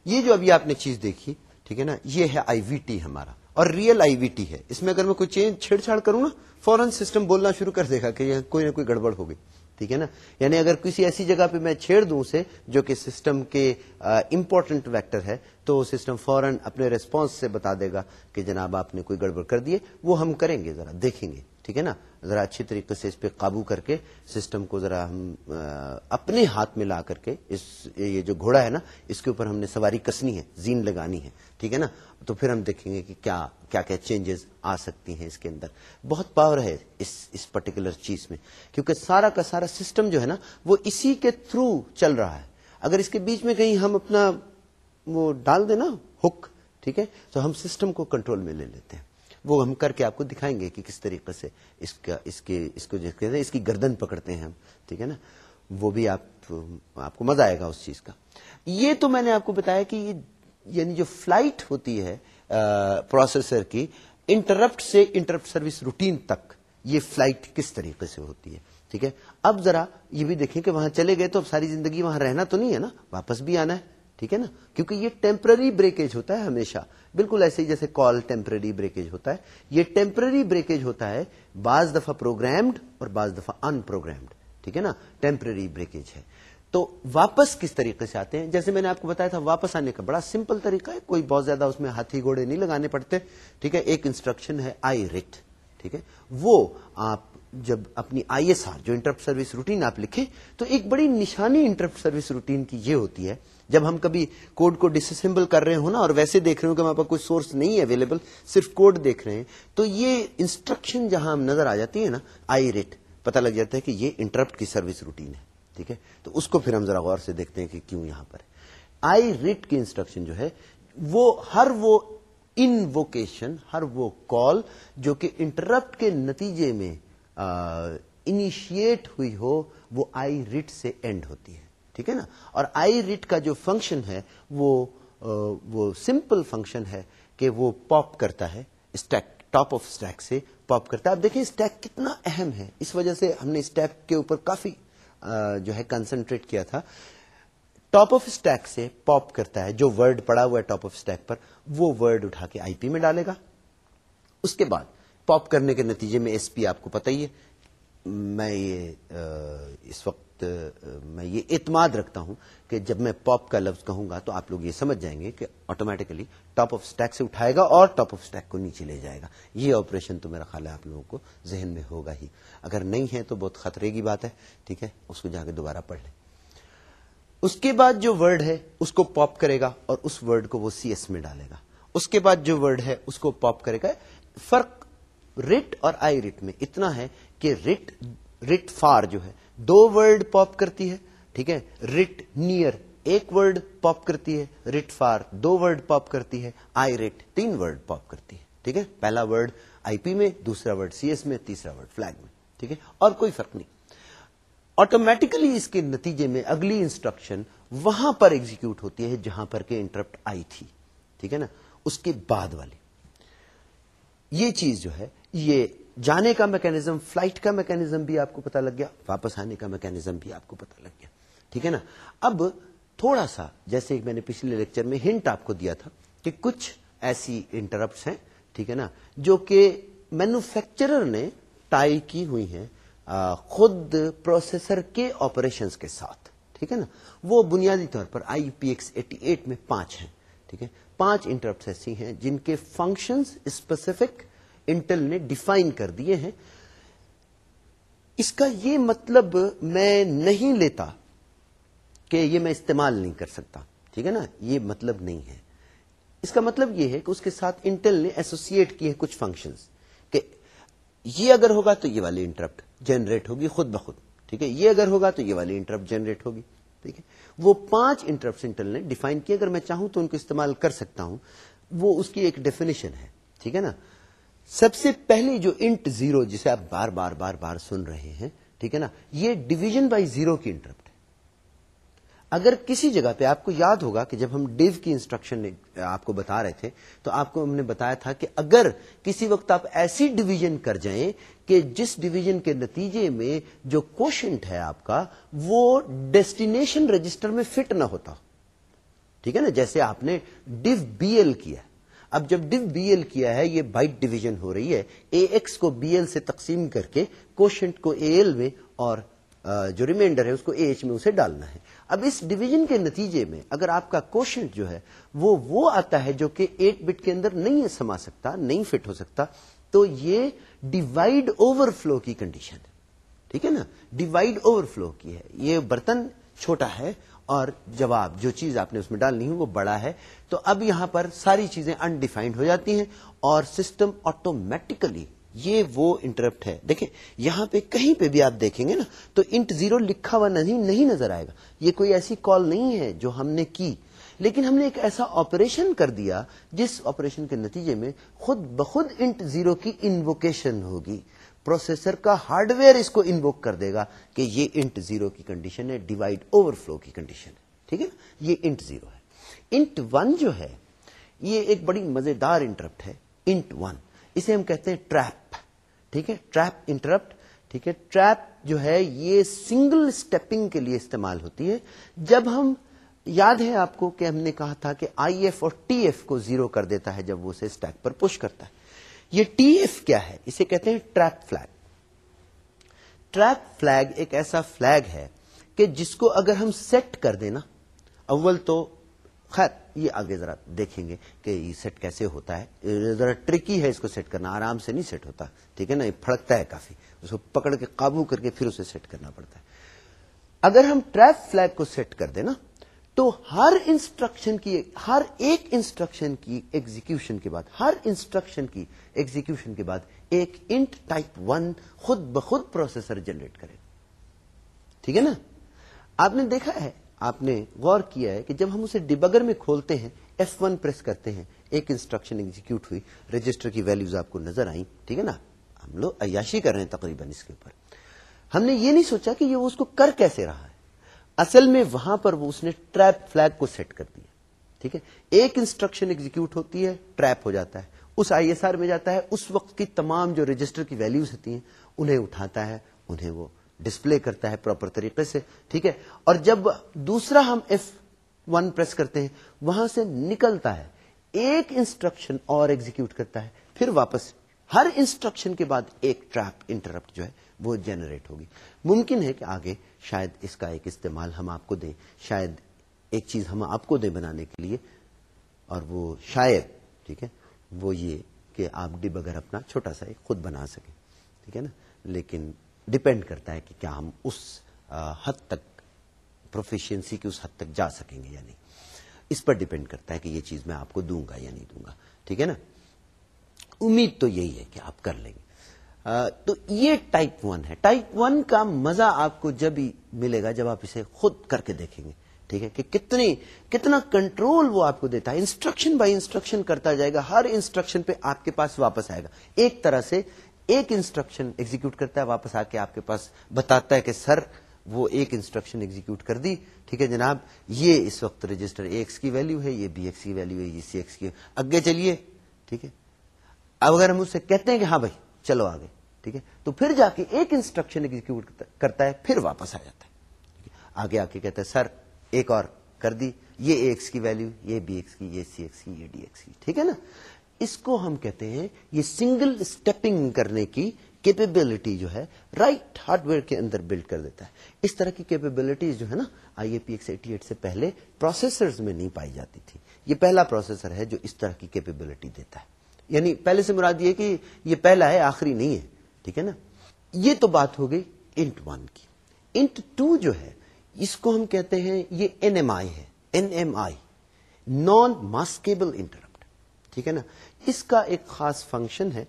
Speaker 1: یہ جو ابھی آپ نے چیز دیکھی، ٹھیک ہے نا، یہ ہے آئی وی ٹی ہمارا، اور ریئل آئی وی ٹی ہے۔ اس میں اگر میں کوئی چینج چھیڑ چھاڑ کروں نا، فوراً سسٹم بولنا شروع کر دے گا کہ کوئی نہ کوئی گڑبڑ ہوگی ٹھیک ہے نا؟ یعنی اگر کسی ایسی جگہ پہ میں چھیڑ دوں اسے جو کہ سسٹم کے امپورٹنٹ ویکٹر ہے، تو سسٹم فوراً اپنے ریسپانس سے بتا دے گا کہ جناب آپ نے کوئی گڑبڑ کر دیے وہ ہم کریں گے ذرا، دیکھیں گے۔ ٹھیک ہے نا؟ ذرا اچھی طریقے سے اس پہ قابو کر کے سسٹم کو ذرا ہم اپنے ہاتھ میں لا کر کے اس، یہ جو گھوڑا ہے نا، اس کے اوپر ہم نے سواری کسنی ہے، زین لگانی ہے، ٹھیک ہے نا؟ تو پھر ہم دیکھیں گے کہ کیا کیا کیا چینجز آ سکتی ہیں اس کے اندر۔ بہت پاور ہے اس اس پرٹیکولر چیز میں، کیونکہ سارا کا سارا سسٹم جو ہے نا، وہ اسی کے تھرو چل رہا ہے۔ اگر اس کے بیچ میں کہیں ہم اپنا وہ ڈال دیں نا ہک ٹھیک ہے، تو ہم سسٹم کو کنٹرول میں لے لیتے ہیں۔ وہ ہم کر کے آپ کو دکھائیں گے کہ کس طریقے سے اس کا، اس کے، اس کو کہتے ہیں، اس کی گردن پکڑتے ہیں ہم، ٹھیک ہے نا؟ وہ بھی آپ آپ کو مزہ آئے گا اس چیز کا۔ یہ تو میں نے آپ کو بتایا کہ یہ یعنی جو فلائٹ ہوتی ہے پروسیسر کی، انٹرپٹ سے انٹرپٹ سروس روٹین تک یہ فلائٹ کس طریقے سے ہوتی ہے، ٹھیک ہے؟ اب ذرا یہ بھی دیکھیں کہ وہاں چلے گئے تو اب ساری زندگی وہاں رہنا تو نہیں ہے نا؟ واپس بھی آنا ہے۔ ٹھیک ہے نا؟ کیونکہ یہ ٹیمپرری بریکیج ہوتا ہے ہمیشہ۔ بالکل ایسے ہی جیسے کال ٹیمپرری بریکیج ہوتا ہے۔ یہ ٹیمپرری بریکیج ہوتا ہے بعض دفعہ پروگرامڈ اور بعض دفعہ ان پروگرامڈ ٹھیک ہے نا؟ ٹیمپرری بریکیج ہے۔ تو واپس کس طریقے سے آتے ہیں؟ جیسے میں نے آپ کو بتایا تھا، واپس آنے کا بڑا سمپل طریقہ ہے۔ کوئی بہت زیادہ اس میں ہاتھی گھوڑے نہیں لگانے پڑتے۔ ٹھیک ہے؟ ایک انسٹرکشن ہے آئی ریٹ ٹھیک ہے؟ وہ آپ جب اپنی آئی ایس آر جو انٹرپٹ سروس روٹین آپ لکھیں، تو ایک بڑی نشانی انٹرپٹ سروس روٹین کی یہ ہوتی ہے۔ جب ہم کبھی کوڈ کو ڈسمبل کر رہے ہوں نا اور ویسے دیکھ رہے ہوں کہ ہمارے پاس کوئی سورس نہیں ہے اویلیبل صرف کوڈ دیکھ رہے ہیں، تو یہ انسٹرکشن جہاں ہم نظر آ جاتی ہے نا، آئی ریٹ، پتہ لگ جاتا ہے کہ یہ انٹرپٹ کی سروس روٹین ہے، ٹھیک ہے؟ تو اس کو پھر ہم ذرا غور سے دیکھتے ہیں کہ کیوں یہاں پر آئی ریٹ کی انسٹرکشن جو ہے، وہ ہر وہ انوکیشن ہر وہ کال جو کہ انٹرپٹ کے نتیجے میں انیشیٹ ہوئی ہو، وہ آئی ریٹ سے اینڈ ہوتی ہے۔ ٹھیک ہے نا؟ اور آئی ریٹ کا جو فنکشن ہے، وہ وہ سمپل فنکشن ہے کہ وہ پاپ کرتا ہے اسٹیک ٹاپ آف اسٹیک سے پاپ کرتا ہے۔ اب دیکھیں اسٹیک کتنا اہم ہے۔ اس وجہ سے ہم نے اسٹیک کے اوپر کافی جو ہے کنسنٹریٹ کیا تھا۔ ٹاپ آف اسٹیک سے پاپ کرتا ہے۔ جو ورڈ پڑا ہوا ہے ٹاپ آف اسٹیک پر، وہ ورڈ اٹھا کے آئی پی میں ڈالے گا۔ اس کے بعد پاپ کرنے کے نتیجے میں ایس پی آپ کو پتہ ہی ہے۔ میں یہ اس وقت میں یہ اعتماد رکھتا ہوں کہ جب میں پاپ کا لفظ کہوں گا تو آپ لوگ یہ سمجھ جائیں گے کہ آٹومیٹکلی ٹاپ آف اسٹیک سے اٹھائے گا اور ٹاپ آف اسٹیک کو نیچے لے جائے گا۔ یہ آپریشن تو میرا خیال ہے آپ لوگوں کو ذہن میں ہوگا ہی۔ اگر نہیں ہے تو بہت خطرے کی بات ہے، ٹھیک ہے؟ اس کو جا کے دوبارہ پڑھ لیں۔ اس کے بعد جو ورڈ ہے، اس کو پاپ کرے گا اور اس ورڈ کو وہ سی ایس میں ڈالے گا۔ اس کے بعد جو ورڈ ہے، اس کو پاپ کرے گا۔ فرق رٹ اور آئی رٹ میں اتنا ہے کہ رٹ رٹ فار جو ہے دو ورڈ پاپ کرتی ہے، ٹھیک ہے؟ رٹ نیئر، ایک ورڈ پاپ کرتی ہے رٹ فار، دو ورڈ پاپ کرتی ہے، آئی ریٹ، تین ورڈ پاپ کرتی ہے، ٹھیک ہے؟ پہلا ورڈ آئی پی میں، دوسرا ورڈ سی ایس میں، تیسرا ورڈ فلگ میں، ٹھیک ہے؟ اور کوئی فرق نہیں۔ آٹومیٹکلی اس کے نتیجے میں اگلی انسٹرکشن وہاں پر ایگزیکیوٹ ہوتی ہے، جہاں پر کہ انٹرپٹ آئی تھی، ٹھیک ہے نا؟ اس کے بعد والی۔ یہ چیز جو ہے، یہ جانے کا میکینزم فلائٹ کا میکینزم بھی آپ کو پتا لگ گیا، واپس آنے کا میکینزم بھی آپ کو پتا لگ گیا، ٹھیک ہے نا؟ اب تھوڑا سا، جیسے میں نے پچھلے لیکچر میں ہنٹ آپ کو دیا تھا کہ کچھ ایسی انٹرپٹس ہیں، ٹھیک ہے نا؟ جو کہ مینوفیکچرر نے ٹائی کی ہوئی ہیں خود پروسیسر کے آپریشنس کے ساتھ، ٹھیک ہے نا؟ وہ بنیادی طور پر I P X eighty eight میں پانچ ہیں، ٹھیک ہے؟ پانچ انٹرپٹ ایسی ہیں جن کے فنکشنز اسپیسیفک انٹل نے ڈیفائن کر دیے ہیں۔ اس کا یہ مطلب میں نہیں لیتا کہ یہ میں استعمال نہیں کر سکتا۔ ٹھیک ہے نا؟ یہ مطلب نہیں ہے۔ اس کا مطلب یہ ہے کہ اس کے ساتھ انٹل نے ایسوسیٹ کیے کچھ فنکشنز کہ یہ اگر ہوگا تو یہ والی انٹرپٹ جنریٹ ہوگی خود بخود۔ ٹھیک ہے؟ یہ اگر ہوگا تو یہ والی انٹرپٹ جنریٹ ہوگی۔ ٹھیک ہے؟ وہ پانچ انٹرپٹ انٹل نے ڈیفائن کیا اگر میں چاہوں تو ان کو استعمال کر سکتا ہوں۔ وہ اس کی ایک ڈیفینیشن ہے۔ ٹھیک ہے نا؟ سب سے پہلی جو انٹ زیرو جسے آپ بار بار بار بار سن رہے ہیں، ٹھیک ہے نا، یہ ڈویژن بائی زیرو کی انٹرپٹ ہے۔ اگر کسی جگہ پہ آپ کو یاد ہوگا کہ جب ہم ڈیو کی انسٹرکشن آپ کو بتا رہے تھے، تو آپ کو ہم نے بتایا تھا کہ اگر کسی وقت آپ ایسی ڈویژن کر جائیں کہ جس ڈویژن کے نتیجے میں جو کوشنٹ ہے آپ کا، وہ ڈیسٹینیشن رجسٹر میں فٹ نہ ہوتا ٹھیک ہے نا، جیسے آپ نے ڈیو بی ایل کیا۔ اب جب ڈیو بی ایل کیا ہے، یہ بائٹ ڈویژن ہو رہی ہے اے ایکس کو بی ایل سے تقسیم کر کے کوشنٹ کو اے ایل میں اور جو ریمائنڈر ہے، اس کو اے ایچ میں اسے ڈالنا ہے۔ اب اس ڈویژن کے نتیجے میں اگر آپ کا کوشنٹ جو ہے، وہ وہ آتا ہے جو کہ ایٹ بٹ کے اندر نہیں سما سکتا، نہیں فٹ ہو سکتا، تو یہ ڈیوائڈ اوور فلو کی کنڈیشن ہے۔ ٹھیک ہے نا؟ ڈیوائڈ اوور فلو کی ہے۔ یہ برتن چھوٹا ہے اور جواب، جو چیز آپ نے اس میں ڈالنی ہے وہ بڑا ہے۔ تو اب یہاں پر ساری چیزیں انڈیفائنڈ ہو جاتی ہیں اور سسٹم آٹومیٹیکلی یہ وہ انٹرپٹ ہے۔ دیکھیں، یہاں پہ کہیں پہ بھی آپ دیکھیں گے نا، تو انٹ زیرو لکھا ہوا نہیں نہیں نظر آئے گا۔ یہ کوئی ایسی کال نہیں ہے جو ہم نے کی۔ لیکن ہم نے ایک ایسا آپریشن کر دیا، جس آپریشن کے نتیجے میں خود بخود انٹ زیرو کی انووکیشن ہوگی۔ پروسیسر کا ہارڈ ویئر اس کو انووک کر دے گا کہ یہ انٹ زیرو کی کنڈیشن ہے ڈیوائڈ اوور فلو کی کنڈیشن ہے۔ ٹھیک ہے؟ یہ انٹ زیرو ہے۔ انٹ ون جو ہے، یہ ایک بڑی مزیدار انٹرپٹ ہے، انٹ ون۔ اسے ہم کہتے ہیں ٹریپ۔ ٹھیک ہے؟ Trap interrupt. ٹھیک ہے؟ ٹریپ جو ہے، یہ سنگل اسٹیپنگ کے لیے استعمال ہوتی ہے۔ جب ہم، یاد ہے آپ کو کہ ہم نے کہا تھا کہ آئی ایف اور ٹی ایف کو زیرو کر دیتا ہے جب وہ اسے اسٹیک پر پش کرتا ہے۔ یہ ٹی ایف کیا ہے؟ اسے کہتے ہیں ٹریپ فلگ ٹریپ فلگ ایک ایسا فلگ ہے کہ جس کو اگر ہم سیٹ کر دینا، اول تو خیر، یہ آگے ذرا دیکھیں گے کہ یہ سیٹ کیسے ہوتا ہے۔ ذرا ٹرکی ہے اس کو سیٹ کرنا، آرام سے نہیں سیٹ ہوتا، ٹھیک ہے نا؟ یہ پھڑکتا ہے کافی، اس کو پکڑ کے قابو کر کے پھر اسے سیٹ کرنا پڑتا ہے۔ اگر ہم ٹریپ فلگ کو سیٹ کر دیں نا، تو ہر انسٹرکشن کی، ہر ایک انسٹرکشن کی ایگزیکشن کے بعد، ہر انسٹرکشن کی ایگزیکشن کے بعد ایک انٹ ٹائپ ون خود بخود پروسیسر جنریٹ کرے ٹھیک ہے نا؟ آپ نے دیکھا ہے آپ نے غور کیا ہے کہ جب ہم اسے ڈبگر میں کھولتے ہیں ایف ون پریس کرتے ہیں، ایک انسٹرکشن ایگزیکیوٹ ہوئی، رجسٹر کی ویلوز آپ کو نظر آئیں، ٹھیک ہے نا؟ ہم لوگ عیاشی کر رہے ہیں تقریباً اس کے اوپر۔ ہم نے یہ نہیں سوچا کہ یہ اس کو کر کیسے رہا ہے۔ اصل میں وہاں پر وہ اس نے ٹریپ فلگ کو سیٹ کر دیا، ٹھیک ہے؟ ایک انسٹرکشن ایگزیکیوٹ ہوتی ہے، ٹریپ ہو جاتا ہے۔ اس آئی ایس آر میں جاتا ہے، اس وقت کی تمام جو رجسٹر کی ویلوز ہوتی ہیں، انہیں اٹھاتا ہے، انہیں وہ ڈسپلے کرتا ہے پراپر طریقے سے، ٹھیک ہے؟ اور جب دوسرا ہم ایف ون پریس کرتے ہیں، وہاں سے نکلتا ہے، ایک انسٹرکشن اور ایگزیکیوٹ کرتا ہے، پھر واپس ہر انسٹرکشن کے بعد ایک ٹریپ انٹرپٹ جو ہے، وہ جنریٹ ہوگی۔ ممکن ہے کہ آگے شاید اس کا ایک استعمال ہم آپ کو دیں، شاید ایک چیز ہم آپ کو دیں بنانے کے لیے، اور وہ شاید، ٹھیک ہے؟ وہ یہ کہ آپ ڈب اگر اپنا چھوٹا سا ایک خود بنا سکیں، ٹھیک ہے نا؟ لیکن ڈپینڈ کرتا ہے کہ کیا ہم اس حد تک پروفیشنسی کی اس حد تک جا سکیں گے یا نہیں۔ اس پر ڈپینڈ کرتا ہے کہ یہ چیز میں آپ کو دوں گا یا نہیں دوں گا۔ ٹھیک ہے نا؟ امید تو یہی ہے کہ آپ کر لیں گے۔ تو یہ ٹائپ ون ہے۔ ٹائپ ون کا مزہ آپ کو جب ہی ملے گا، جب آپ اسے خود کر کے دیکھیں گے۔ ٹھیک ہے؟ کہ کتنی، کتنا کنٹرول وہ آپ کو دیتا ہے۔ انسٹرکشن بائی انسٹرکشن کرتا جائے گا۔ ہر انسٹرکشن پہ آپ کے پاس واپس آئے گا۔ ایک طرح سے ایک انسٹرکشن ایگزیکیوٹ کرتا ہے، واپس آ کے آپ کے پاس بتاتا ہے کہ سر، وہ ایک انسٹرکشن ایگزیکیوٹ کر دی۔ ٹھیک ہے جناب، یہ اس وقت رجسٹر ایکس کی ویلو ہے، یہ بی ایکس کی ویلو ہے، یہ سی ایکس کی۔ اگے چلیے۔ ٹھیک ہے۔ اب اگر ہم اسے کہتے ہیں کہ ہاں بھائی، چلو آگے۔ ٹھیک ہے۔ تو پھر جا کے ایک انسٹرکشن ایگزیکیوٹ کرتا ہے، پھر واپس آ جاتا ہے۔ آگے آ کے کہتا ہے، سر، ایک اور کر دی۔ یہ ایکس کی ویلو یہ بی ایکس کی، یہ سی ایکس کی، یہ ڈی ایکس کی۔ ٹھیک ہے نا؟ اس کو ہم کہتے ہیں یہ سنگل اسٹیپنگ کرنے کی کیپیبلٹی جو ہے رائٹ ہارڈ ویئر کے اندر بلڈ کر دیتا ہے۔ اس طرح کی کیپیبلٹیز جو ہے نا I A P X eighty eight سے پہلے پروسیسر میں نہیں پائی جاتی تھی۔ یہ پہلا پروسیسر ہے جو اس طرح کی کیپیبلٹی دیتا ہے۔ یعنی پہلے سے مراد یہ کہ یہ پہلا ہے، آخری نہیں ہے۔ ٹھیک ہے نا؟ یہ تو بات ہو گئی انٹ ون کی۔ انٹ ٹو جو ہے، اس کو ہم کہتے ہیں یہ این ایم آئی ہے۔ N M I non maskable interrupt ٹھیک ہے نا؟ اس کا ایک خاص فنکشن ہے۔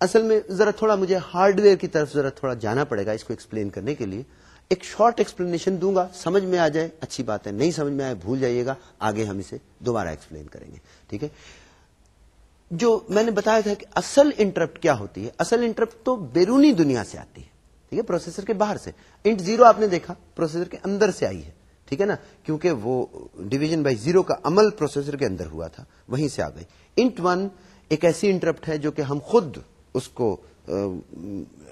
Speaker 1: اصل میں ذرا تھوڑا مجھے ہارڈ ویئر کی طرف ذرا تھوڑا جانا پڑے گا اس کو ایکسپلین کرنے کے لیے۔ ایک شارٹ ایکسپلینیشن دوں گا، سمجھ میں آ جائے، اچھی بات ہے، نہیں سمجھ میں آئے بھول جائیے گا، آگے ہم اسے دوبارہ ایکسپلین کریں گے، ٹھیک ہے؟ جو میں نے بتایا تھا کہ اصل انٹرپٹ کیا ہوتی ہے، اصل انٹرپٹ تو بیرونی دنیا سے آتی ہے، ٹھیک ہے؟ پروسیسر کے باہر سے۔ انٹ زیرو آپ نے دیکھا پروسیسر کے اندر سے آئی ہے۔ ٹھیک ہے نا؟ کیونکہ وہ ڈویژن بائی زیرو کا عمل پروسیسر کے اندر ہوا تھا، وہیں سے آ گئی۔ انٹ ون ایک ایسی انٹرپٹ ہے جو کہ ہم خود اس کو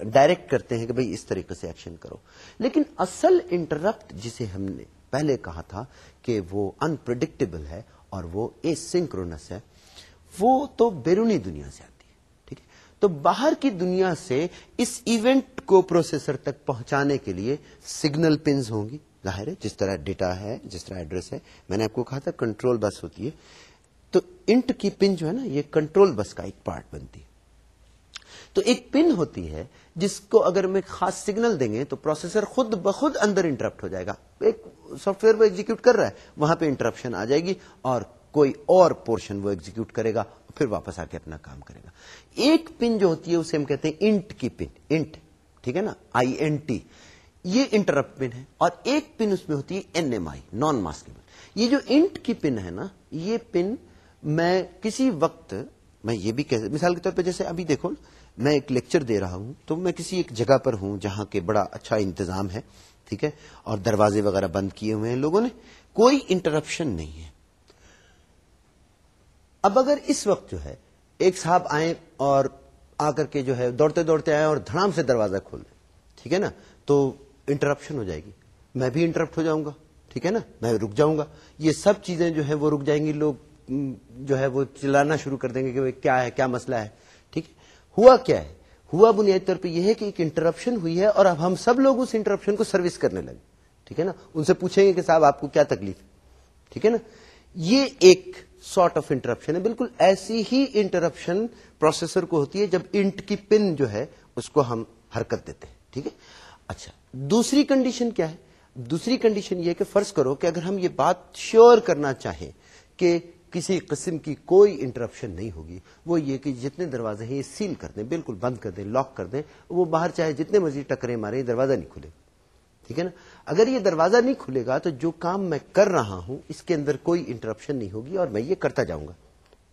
Speaker 1: ڈائریکٹ کرتے ہیں کہ بھائی اس طریقے سے ایکشن کرو۔ لیکن اصل انٹرپٹ جسے ہم نے پہلے کہا تھا کہ وہ انپرڈکٹیبل ہے اور وہ اے سنکرونس ہے، وہ تو بیرونی دنیا سے آتی ہے، ٹھیک ہے؟ تو باہر کی دنیا سے اس ایونٹ کو پروسیسر تک پہنچانے کے لیے سگنل پنز ہوں گی۔ ظاہر ہے، جس طرح ڈیٹا ہے، جس طرح ایڈریس ہے، میں نے آپ کو کہا تھا کنٹرول بس ہوتی ہے۔ تو انٹ کی پن جو ہے نا، یہ کنٹرول بس کا ایک پارٹ بنتی ہے۔ تو ایک پن ہوتی ہے جس کو اگر میں خاص سگنل دیں گے، تو پروسیسر خود بخود اندر انٹرپٹ ہو جائے گا۔ ایک سافٹ ویئر وہ ایگزیکیوٹ کر رہا ہے، وہاں پہ انٹرپشن آ جائے گی اور کوئی اور پورشن وہ ایگزیکیوٹ کرے گا، پھر واپس آ کے اپنا کام کرے گا۔ ایک پن جو ہوتی ہے، اسے ہم کہتے ہیں انٹ کی پن، انٹ، ٹھیک ہے نا؟ آئی این ٹی یہ انٹرپٹ پن ہے اور ایک پن اس میں ہوتی ہے N M I non maskable یہ جو انٹ کی پن ہے نا، یہ پن میں کسی وقت، میں یہ بھی کہ مثال کے طور پہ جیسے ابھی دیکھو، میں ایک لیکچر دے رہا ہوں تو میں کسی ایک جگہ پر ہوں جہاں کے بڑا اچھا انتظام ہے، ٹھیک ہے، اور دروازے وغیرہ بند کیے ہوئے ہیں لوگوں نے، کوئی انٹرپشن نہیں ہے. اب اگر اس وقت جو ہے، ایک صاحب آئیں اور آ کر کے جو ہے دوڑتے دوڑتے آئے اور دھڑام سے دروازہ کھول دیں، ٹھیک ہے نا، تو انٹرپشن ہو جائے گی۔ میں بھی انٹرپٹ ہو جاؤں گا، ٹھیک ہے نا؟ میں رک جاؤں گا۔ یہ سب چیزیں جو ہے وہ رک جائیں گی، لوگ جو ہے وہ چلانا شروع کر دیں گے کہ کیا ہے، کیا مسئلہ ہے، ٹھیک ہے؟ ہوا کیا ہے؟ ہوا بنیادی طور پہ یہ ہے کہ ایک انٹرپشن ہوئی ہے اور اب ہم سب لوگ اس انٹرپشن کو سروس کرنے لگے، ٹھیک ہے نا؟ ان سے پوچھیں گے کہ صاحب آپ کو کیا تکلیف ہے، ٹھیک ہے نا؟ یہ ایک سارٹ آف انٹرپشن ہے۔ بالکل ایسی ہی انٹرپشن پروسیسر کو ہوتی ہے جب انٹ کی پن جو ہے اس کو ہم حرکت دیتے ہیں، ٹھیک ہے؟ اچھا۔ دوسری کنڈیشن کیا ہے؟ دوسری کنڈیشن یہ کہ فرض کرو کہ اگر ہم یہ بات شیور کرنا چاہیں کہ کسی قسم کی کوئی انٹرپشن نہیں ہوگی، وہ یہ کہ جتنے دروازے ہیں یہ سیل کر دیں، بالکل بند کر دیں لاک کر دیں، وہ باہر چاہے جتنے مزید ٹکرے مارے دروازہ نہیں کھلے۔ ٹھیک ہے نا؟ اگر یہ دروازہ نہیں کھلے گا تو جو کام میں کر رہا ہوں اس کے اندر کوئی انٹرپشن نہیں ہوگی اور میں یہ کرتا جاؤں گا۔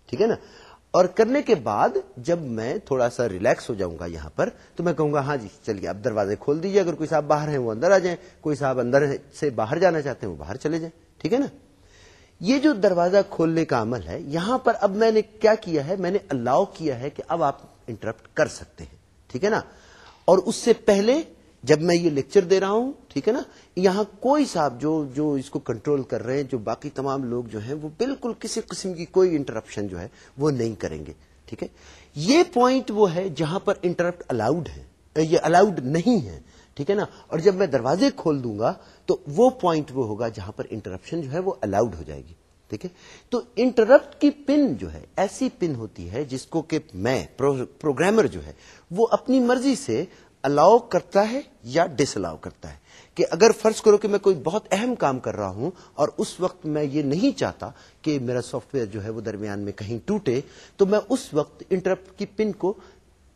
Speaker 1: ٹھیک ہے نا؟ اور کرنے کے بعد جب میں تھوڑا سا ریلیکس ہو جاؤں گا یہاں پر، تو میں کہوں گا ہاں جی چلیے، اب دروازے کھول دیجیے اگر کوئی صاحب باہر ہیں، وہ اندر آ جائیں، کوئی صاحب اندر سے باہر جانا چاہتے ہیں، وہ باہر چلے جائیں، ٹھیک ہے نا؟ یہ جو دروازہ کھولنے کا عمل ہے، یہاں پر اب میں نے کیا کیا ہے؟ میں نے الاؤ کیا ہے کہ اب آپ انٹرپٹ کر سکتے ہیں، ٹھیک ہے نا؟ اور اس سے پہلے جب میں یہ لیکچر دے رہا ہوں، ٹھیک ہے نا؟ یہاں کوئی صاحب جو جو اس کو کنٹرول کر رہے ہیں، جو باقی تمام لوگ جو ہیں، وہ بالکل کسی قسم کی کوئی انٹرپشن جو ہے، وہ نہیں کریں گے، ٹھیک ہے؟ یہ پوائنٹ وہ ہے جہاں پر انٹرپٹ الاؤڈ ہے، یہ الاؤڈ نہیں ہے، ٹھیک ہے نا؟ اور جب میں دروازے کھول دوں گا، تو وہ پوائنٹ وہ ہوگا جہاں پر انٹرپشن جو ہے، وہ الاؤڈ ہو جائے گی، ٹھیک ہے؟ تو انٹرپٹ کی پن جو ہے، ایسی پن ہوتی ہے جس کو کہ میں پروگرامر جو ہے، وہ اپنی مرضی سے الاؤ کرتا ہے یا ڈس الاؤ کرتا ہے؟ کہ اگر فرض کرو کہ میں کوئی بہت اہم کام کر رہا ہوں اور اس وقت میں یہ نہیں چاہتا کہ میرا سافٹ ویئر جو ہے وہ درمیان میں کہیں ٹوٹے، تو میں اس وقت انٹرپٹ کی پن کو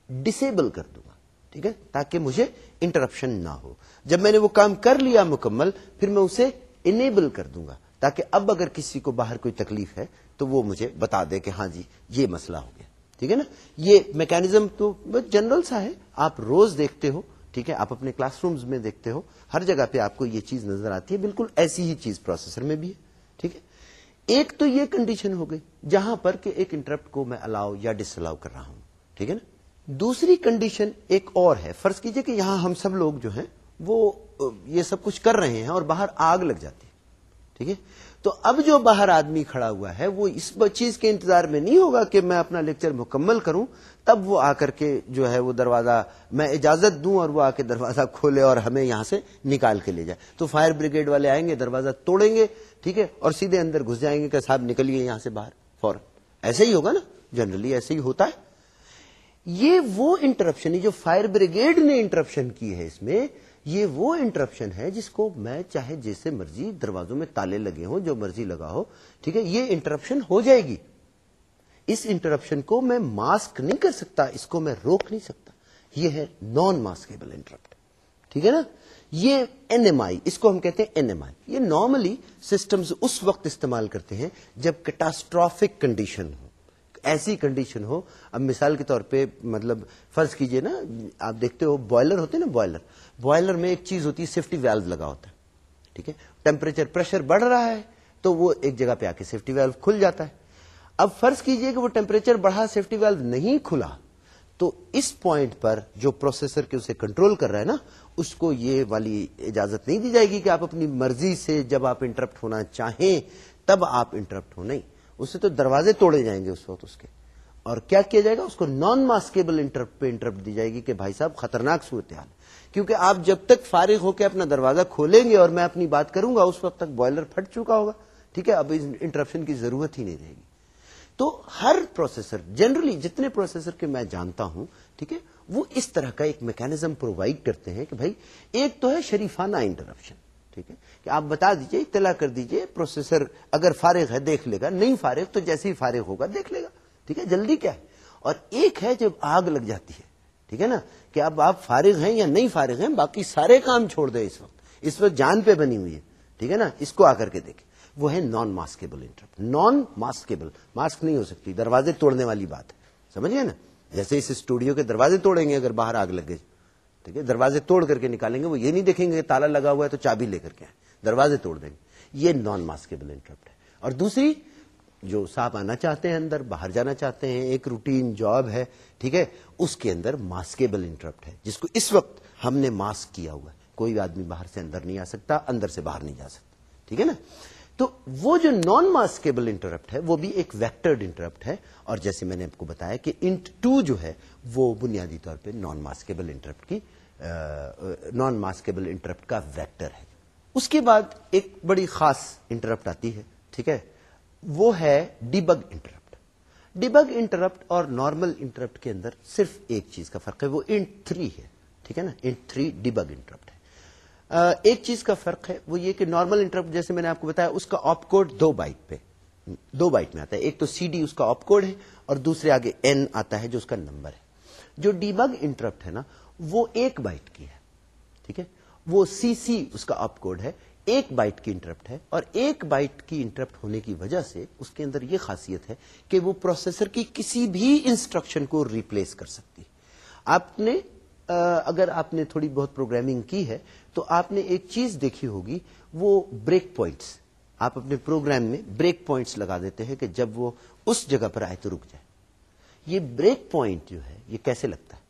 Speaker 1: ڈسیبل کر دوں گا، ٹھیک ہے؟ تاکہ مجھے انٹرپشن نہ ہو۔ جب میں نے وہ کام کر لیا مکمل، پھر میں اسے انیبل کر دوں گا، تاکہ اب اگر کسی کو باہر کوئی تکلیف ہے تو وہ مجھے بتا دے کہ ہاں جی یہ مسئلہ ہو گیا۔ ٹھیک ہے نا؟ یہ میکینزم تو جنرل سا ہے۔ آپ روز دیکھتے ہو، ٹھیک ہے؟ آپ اپنے کلاس رومز میں دیکھتے ہو۔ ہر جگہ پہ آپ کو یہ چیز نظر آتی ہے۔ بالکل ایسی ہی چیز پروسیسر میں بھی ہے۔ ٹھیک ہے؟ ایک تو یہ کنڈیشن ہو گئی جہاں پر کہ ایک انٹرپٹ کو میں الاؤ یا ڈس الاؤ کر رہا ہوں۔ ٹھیک ہے نا؟ دوسری کنڈیشن ایک اور ہے۔ فرض کیجیے کہ یہاں ہم سب لوگ جو ہیں وہ یہ سب کچھ کر رہے ہیں اور باہر آگ لگ جاتی ہے۔ ٹھیک ہے؟ تو اب جو باہر آدمی کھڑا ہوا ہے، وہ اس چیز کے انتظار میں نہیں ہوگا کہ میں اپنا لیکچر مکمل کروں، تب وہ آ کر کے جو ہے وہ دروازہ میں اجازت دوں اور وہ آ کے دروازہ کھولے اور ہمیں یہاں سے نکال کے لے جائے۔ تو فائر بریگیڈ والے آئیں گے، دروازہ توڑیں گے، ٹھیک ہے، اور سیدھے اندر گھس جائیں گے کہ صاحب نکلیے یہاں سے باہر، فوراً۔ ایسے ہی ہوگا نا، جنرلی ایسے ہی ہوتا ہے۔ یہ وہ انٹرپشن جو فائر بریگیڈ نے انٹرپشن کی ہے اس میں یہ وہ انٹرپشن ہے جس کو میں چاہے جیسے مرضی دروازوں میں تالے لگے ہوں، جو مرضی لگا ہو، ٹھیک ہے؟ یہ انٹرپشن ہو جائے گی۔ اس انٹرپشن کو میں ماسک نہیں کر سکتا، اس کو میں روک نہیں سکتا۔ یہ ہے نان ماسکیبل انٹرپٹ ٹھیک ہے نا؟ یہ این ایم آئی اس کو ہم کہتے ہیں این ایم آئی یہ نارملی سسٹمز اس وقت استعمال کرتے ہیں جب کیٹاسٹرافک کنڈیشن ہو۔ ایسی کنڈیشن ہو، اب مثال کے طور پہ مطلب فرض کیجیے نا، آپ دیکھتے ہو بوائلر ہوتے نا بوائلر بوائلر میں ایک چیز ہوتی ہے سیفٹی ویلو لگا ہوتا ہے، ٹھیک ہے؟ ٹیمپریچر پریشر بڑھ رہا ہے تو وہ ایک جگہ پہ آ کے سیفٹی ویلو کھل جاتا ہے۔ اب فرض کیجیے کہ وہ ٹیمپریچر بڑھا سیفٹی ویلو نہیں کھلا، تو اس پوائنٹ پر جو پروسیسر کے اسے کنٹرول کر رہا ہے نا، اس کو یہ والی اجازت نہیں دی جائے گی کہ آپ اپنی مرضی سے جب آپ انٹرپٹ ہونا چاہیں، تب آپ انٹرپٹ ہو، نہیں۔ اس سے تو دروازے توڑے جائیں گے اس وقت اس کے۔ اور کیا کیا جائے گا؟ اس کو نان ماسکیبل انٹرپٹ پہ انٹرپٹ دی جائے گی کہ بھائی صاحب خطرناک صورتحال کیونکہ آپ جب تک فارغ ہو کے اپنا دروازہ کھولیں گے اور میں اپنی بات کروں گا، اس وقت تک بوائلر پھٹ چکا ہوگا۔ ٹھیک ہے؟ اب انٹرپشن کی ضرورت ہی نہیں رہے گی۔ تو ہر پروسیسر جنرلی جتنے پروسیسر کے میں جانتا ہوں، ٹھیک ہے، وہ اس طرح کا ایک میکینزم پرووائڈ کرتے ہیں کہ بھائی، ایک تو ہے شریفانہ انٹرپشن ٹھیک ہے؟ کہ آپ بتا دیجیے، اطلاع کر دیجیے پروسیسر اگر فارغ ہے، دیکھ لے گا، نہیں فارغ تو جیسے ہی فارغ ہوگا، دیکھ لے گا۔ ٹھیک ہے؟ جلدی کیا ہے؟ اور ایک ہے جب آگ لگ جاتی ہے ٹھیک ہے نا کہ اب آپ فارغ ہیں یا نہیں فارغ ہیں، باقی سارے کام چھوڑ دیں اس وقت۔ اس وقت جان پہ بنی ہوئی ہے، ٹھیک ہے نا؟ اس کو آ کر کے دیکھیں۔ وہ ہے non maskable interrupt non maskable mask نہیں ہو سکتی، دروازے توڑنے والی بات ہے۔ سمجھ گئے نا؟ جیسے اس اسٹوڈیو کے دروازے توڑیں گے اگر باہر آگ لگ گئی ٹھیک ہے؟ دروازے توڑ کر کے نکالیں گے، وہ یہ نہیں دیکھیں گے تالا لگا ہوا ہے تو چابی لے کر کے دروازے توڑ دیں گے۔ یہ نان ماسکیبل انٹرپٹ ہے۔ اور دوسری جو صاحب آنا چاہتے ہیں اندر، باہر جانا چاہتے ہیں، ایک روٹین جاب ہے، ٹھیک ہے؟ اس کے اندر ماسکیبل انٹرپٹ ہے، جس کو اس وقت ہم نے ماسک کیا ہوا ہے۔ کوئی آدمی باہر سے اندر نہیں آ سکتا، اندر سے باہر نہیں جا سکتا، ٹھیک ہے نا؟ تو وہ جو نان ماسکیبل انٹرپٹ ہے، وہ بھی ایک ویکٹرڈ انٹرپٹ ہے۔ اور جیسے میں نے آپ کو بتایا کہ انٹ ٹو جو ہے، وہ بنیادی طور پہ نان ماسکیبل انٹرپٹ کی نان ماسکیبل انٹرپٹ کا ویکٹر ہے۔ اس کے بعد ایک بڑی خاص انٹرپٹ آتی ہے، ٹھیک ہے؟ وہ ہے ڈیبگ انٹرپٹ۔ ڈیبگ انٹرپٹ اور نارمل انٹرپٹ کے اندر صرف ایک چیز کا فرق ہے، وہ انٹ تھری ہے، ٹھیک ہے نا؟ انٹ تھری ڈیبگ انٹرپٹ ہے۔ ایک چیز کا فرق ہے، وہ یہ کہ نارمل انٹرپٹ جیسے میں نے آپ کو بتایا، اس کا آپ کوڈ دو بائٹ پہ، دو بائٹ میں آتا ہے۔ ایک تو سی ڈی، اس کا آپ کوڈ ہے، اور دوسرے آگے این آتا ہے، جو اس کا نمبر ہے۔ جو ڈیبگ انٹرپٹ ہے نا، وہ ایک بائٹ کی ہے، ٹھیک ہے؟ وہ سی سی، اس کا آپ کوڈ ہے ایک بائٹ کی انٹرپٹ ہے اور ایک بائٹ کی انٹرپٹ ہونے کی وجہ سے اس کے اندر یہ خاصیت ہے کہ وہ پروسیسر کی کسی بھی انسٹرکشن کو ریپلیس کر سکتی آپ نے اگر آپ نے تھوڑی بہت پروگرامنگ کی ہے تو آپ نے ایک چیز دیکھی ہوگی، وہ بریک پوائنٹس۔ آپ اپنے پروگرام میں بریک پوائنٹس لگا دیتے ہیں کہ جب وہ اس جگہ پر آئے تو رک جائے۔ یہ بریک پوائنٹ جو ہے، یہ کیسے لگتا ہے؟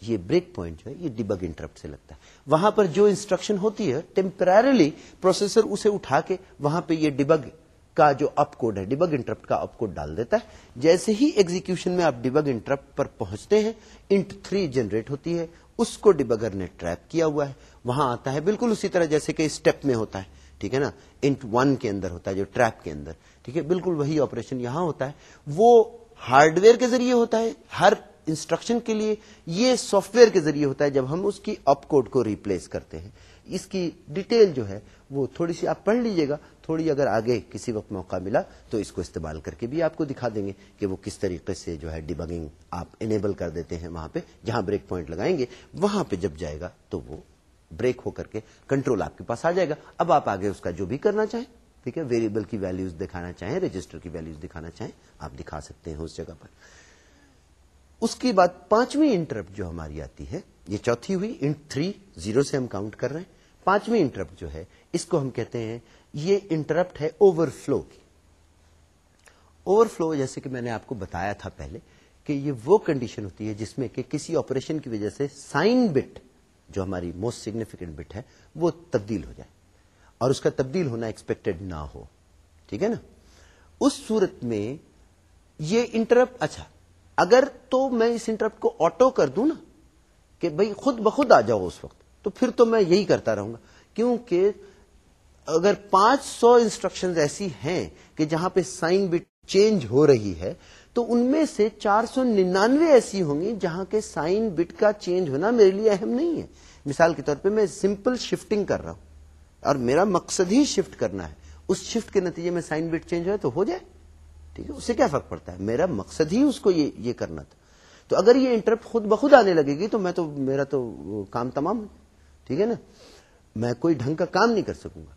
Speaker 1: یہ بریک پوائنٹ جو ہے، یہ ڈیبگ انٹرپٹ سے لگتا ہے۔ وہاں پر جو انسٹرکشن ہوتی ہے ٹیمپرلی پروسیسر اسے اٹھا کے وہاں پہ یہ ڈیبگ کا جو اپ کوڈ ہے ڈیبگ انٹرپٹ کا اپ کوڈ ڈال دیتا ہے۔ جیسے ہی ایگزیکشن میں آپ ڈیبگ انٹرپٹ پر پہنچتے ہیں انٹ تھری جنریٹ ہوتی ہے، اس کو ڈیبگر نے ٹریپ کیا ہوا ہے۔ وہاں آتا ہے، بالکل اسی طرح جیسے کہ اسٹیپ میں ہوتا ہے، ٹھیک ہے نا؟ انٹ ون کے اندر ہوتا ہے، جو ٹریپ کے اندر۔ ٹھیک ہے، بالکل وہی آپریشن یہاں ہوتا ہے۔ وہ ہارڈ ویئر کے ذریعے ہوتا ہے، ہر انسٹرکشن کے لیے یہ سافٹ ویئر کے ذریعے ہوتا ہے جب ہم اس کی اپ کوڈ کو ریپلیس کرتے ہیں۔ اس کی ڈیٹیل جو ہے وہ تھوڑی سی آپ پڑھ لیجیے گا۔ تھوڑی اگر آگے کسی وقت موقع ملا تو اس کو استعمال کر کے بھی آپ کو دکھا دیں گے کہ وہ کس طریقے سے جو ہے ڈیبگنگ آپ انیبل کر دیتے ہیں وہاں پہ۔ جہاں بریک پوائنٹ لگائیں گے، وہاں پہ جب جائے گا تو وہ بریک ہو کر کے کنٹرول آپ کے پاس آ جائے گا۔ اب آپ آگے اس کا جو بھی کرنا چاہیں، ٹھیک ہے ویریبل کی ویلوز دکھانا چاہیں رجسٹر کی ویلوز دکھانا چاہیں، آپ دکھا سکتے ہیں اس جگہ پر۔ اس کے بعد پانچویں انٹرپٹ جو ہماری آتی ہے، یہ چوتھی ہوئی انٹ تھری زیرو سے ہم کاؤنٹ کر رہے ہیں۔ پانچویں انٹرپٹ جو ہے، اس کو ہم کہتے ہیں، یہ انٹرپٹ ہے اوور فلو کی۔ اوور فلو جیسے کہ میں نے آپ کو بتایا تھا پہلے کہ یہ وہ کنڈیشن ہوتی ہے جس میں کہ کسی آپریشن کی وجہ سے سائن بٹ جو ہماری موسٹ سگنیفیکینٹ بٹ ہے، وہ تبدیل ہو جائے۔ اور اس کا تبدیل ہونا ایکسپیکٹڈ نہ ہو۔ ٹھیک ہے نا؟ اس صورت میں یہ انٹرپٹ اچھا اگر تو میں اس انٹرپٹ کو آٹو کر دوں نا کہ بھائی خود بخود آ جاؤ اس وقت، تو پھر تو میں یہی کرتا رہوں گا۔ کیونکہ اگر پانچ سو انسٹرکشن ایسی ہیں کہ جہاں پہ سائن بٹ چینج ہو رہی ہے، تو ان میں سے چار سو ننانوے ایسی ہوں گی جہاں کے سائن بٹ کا چینج ہونا میرے لیے اہم نہیں ہے۔ مثال کے طور پہ میں سمپل شفٹنگ کر رہا ہوں اور میرا مقصد ہی شفٹ کرنا ہے۔ اس شفٹ کے نتیجے میں سائن بٹ چینج ہو تو ہو جائے۔ ٹھیک ہے اس سے کیا فرق پڑتا ہے؟ میرا مقصد ہی اس کو یہ یہ کرنا تھا۔ تو اگر یہ انٹرپٹ خود بخود آنے لگے گی تو میں تو میرا تو کام تمام ٹھیک ہے نا؟ میں کوئی ڈھنگ کا کام نہیں کر سکوں گا۔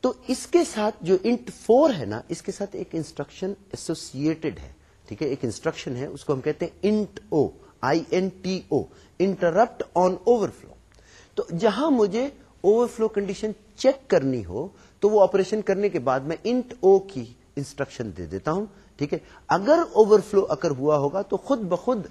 Speaker 1: تو اس کے ساتھ جو انٹ فور ہے نا، اس کے ساتھ ایک انسٹرکشن ایسوسیٹڈ ہے۔ ٹھیک ہے، ایک انسٹرکشن ہے، اس کو ہم کہتے ہیں int O, I N T O, interrupt on overflow تو جہاں مجھے اوور فلو کنڈیشن چیک کرنی ہو، تو وہ آپریشن کرنے کے بعد میں انٹ او کی انسٹرکشن دے دیتا ہوں، ٹھیک ہے؟ اگر اوور فلو اگر ہوا ہوگا تو خود بخود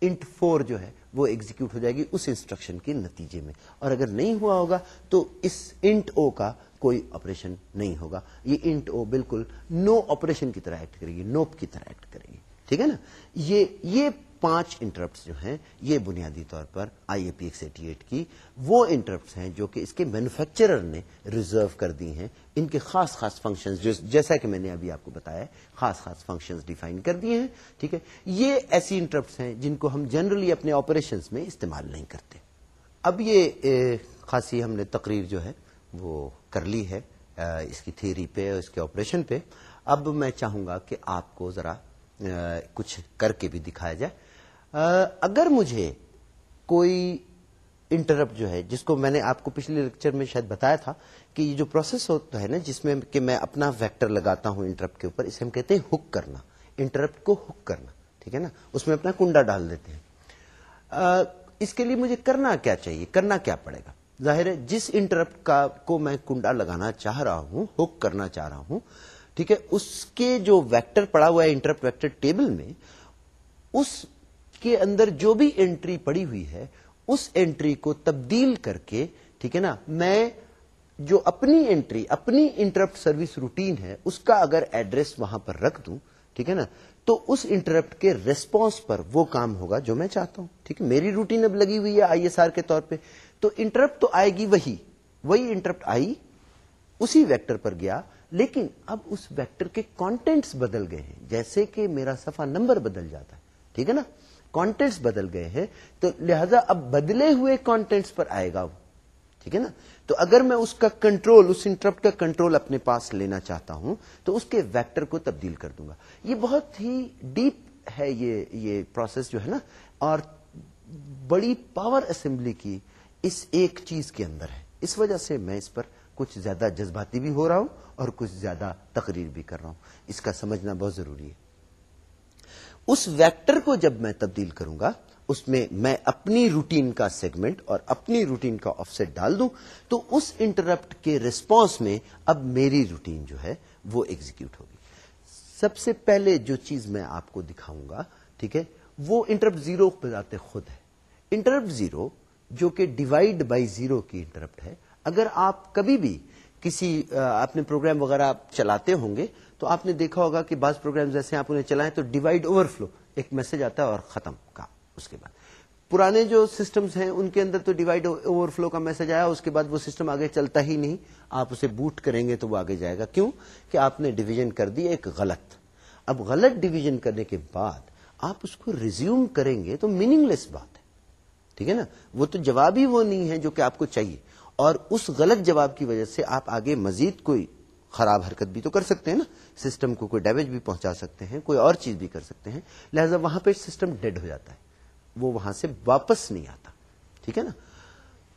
Speaker 1: انٹ فور جو ہے وہ ایگزیکیوٹ ہو جائے گی اس انسٹرکشن کے نتیجے میں۔ اور اگر نہیں ہوا ہوگا تو اس انٹ او کا کوئی آپریشن نہیں ہوگا۔ یہ انٹ او بالکل نو آپریشن کی طرح ایکٹ کرے گی نوپ کی طرح ایکٹ کرے گی۔ ٹھیک ہے نا؟ یہ یہ پانچ انٹرپٹ جو ہیں، یہ بنیادی طور پر I A P X eighty eight کی وہ انٹرپٹس ہیں جو کہ اس کے مینوفیکچرر نے ریزرو کر دی ہیں۔ ان کے خاص خاص فنکشن جیسا کہ میں نے ابھی آپ کو بتایا خاص خاص فنکشن ڈیفائن کر دیے ہیں، ٹھیک ہے؟ یہ ایسی انٹرپٹس ہیں جن کو ہم جنرلی اپنے آپریشن میں استعمال نہیں کرتے۔ اب یہ خاصی ہم نے تقریر جو ہے، وہ کر لی ہے اس کی تھیری پہ، اس کے آپریشن پہ۔ اب میں چاہوں گا کہ آپ کو ذرا کچھ کر کے بھی دکھایا جائے۔ اگر مجھے کوئی انٹرپٹ جو ہے، جس کو میں نے آپ کو پچھلے لیکچر میں شاید بتایا تھا کہ یہ جو پروسیس ہوتا ہے نا، جس میں کہ میں اپنا ویکٹر لگاتا ہوں انٹرپٹ کے اوپر، اسے ہم کہتے ہیں ہک کرنا، انٹرپٹ کو ہک کرنا، ٹھیک ہے نا؟ اس میں اپنا کنڈا ڈال دیتے ہیں۔ اس کے لیے مجھے کرنا کیا چاہیے؟ کرنا کیا پڑے گا؟ ظاہر ہے، جس انٹرپٹ کا، کو میں کنڈا لگانا چاہ رہا ہوں، ہک کرنا چاہ رہا ہوں، ٹھیک ہے، اس کے جو ویکٹر پڑا ہوا ہے، انٹرپٹ ویکٹر ٹیبل میں، اس کے اندر جو بھی انٹری پڑی ہوئی ہے، اس انٹری کو تبدیل کر کے، ٹھیک ہے نا، میں جو اپنی انٹری اپنی انٹرپٹ سروس روٹین ہے، اس کا اگر ایڈریس وہاں پر رکھ دوں، ٹھیک ہے نا، تو اس انٹرپٹ کے ریسپانس پر وہ کام ہوگا جو میں چاہتا ہوں، ٹھیک ہے، میری روٹین اب لگی ہوئی ہے آئی ایس آر کے طور پہ، تو انٹرپٹ تو آئے گی وہی وہی انٹرپٹ آئی، اسی ویکٹر پر گیا، لیکن اب اس ویکٹر کے کانٹینٹس بدل گئے ہیں، جیسے کہ میرا سفا نمبر بدل جاتا ہے، ٹھیک ہے نا کانٹینٹس بدل گئے ہیں، تو لہذا اب بدلے ہوئے کانٹینٹس پر آئے گا وہ۔ ٹھیک ہے نا؟ تو اگر میں اس کا کنٹرول اس انٹرپٹ کا کنٹرول اپنے پاس لینا چاہتا ہوں، تو اس کے ویکٹر کو تبدیل کر دوں گا۔ یہ بہت ہی ڈیپ ہے یہ یہ پروسیس جو ہے نا، اور بڑی پاور اسمبلی کی اس ایک چیز کے اندر ہے۔ اس وجہ سے میں اس پر کچھ زیادہ جذباتی بھی ہو رہا ہوں اور کچھ زیادہ تقریر بھی کر رہا ہوں۔ اس کا سمجھنا بہت ضروری ہے۔ اس ویکٹر کو جب میں تبدیل کروں گا، اس میں میں اپنی روٹین کا سیگمنٹ اور اپنی روٹین کا آف سیٹ ڈال دوں، تو اس انٹرپٹ کے ریسپانس میں اب میری روٹین جو ہے وہ ایگزیکیوٹ ہوگی۔ سب سے پہلے جو چیز میں آپ کو دکھاؤں گا، ٹھیک ہے، وہ انٹرپٹ زیرو بذات خود ہے۔ انٹرپٹ زیرو جو کہ ڈیوائڈ بائی زیرو کی انٹرپٹ ہے، اگر آپ کبھی بھی کسی اپنے پروگرام وغیرہ چلاتے ہوں گے تو آپ نے دیکھا ہوگا کہ بعض پروگرام جیسے آپ انہیں چلائیں تو ڈیوائڈ اوور فلو ایک میسج آتا ہے اور ختم کا، اس کے بعد۔ پرانے جو سسٹمز ہیں، ان کے اندر تو ڈیوائڈ اوور فلو کا میسج آیا، اس کے بعد وہ سسٹم آگے چلتا ہی نہیں۔ آپ اسے بوٹ کریں گے تو وہ آگے جائے گا۔ کیوں؟ کہ آپ نے ڈویژن کر دی ایک غلط۔ اب غلط ڈویژن کرنے کے بعد آپ اس کو ریزیوم کریں گے تو میننگ لیس بات ہے۔ ٹھیک ہے نا؟ وہ تو جواب ہی وہ نہیں ہے جو کہ آپ کو چاہیے۔ اور اس غلط جواب کی وجہ سے آپ آگے مزید کوئی خراب حرکت بھی تو کر سکتے ہیں نا، سسٹم کو کوئی ڈیمیج بھی پہنچا سکتے ہیں، کوئی اور چیز بھی کر سکتے ہیں، لہذا وہاں پہ سسٹم ڈیڈ ہو جاتا ہے۔ وہ وہاں سے واپس نہیں آتا۔ ٹھیک ہے نا؟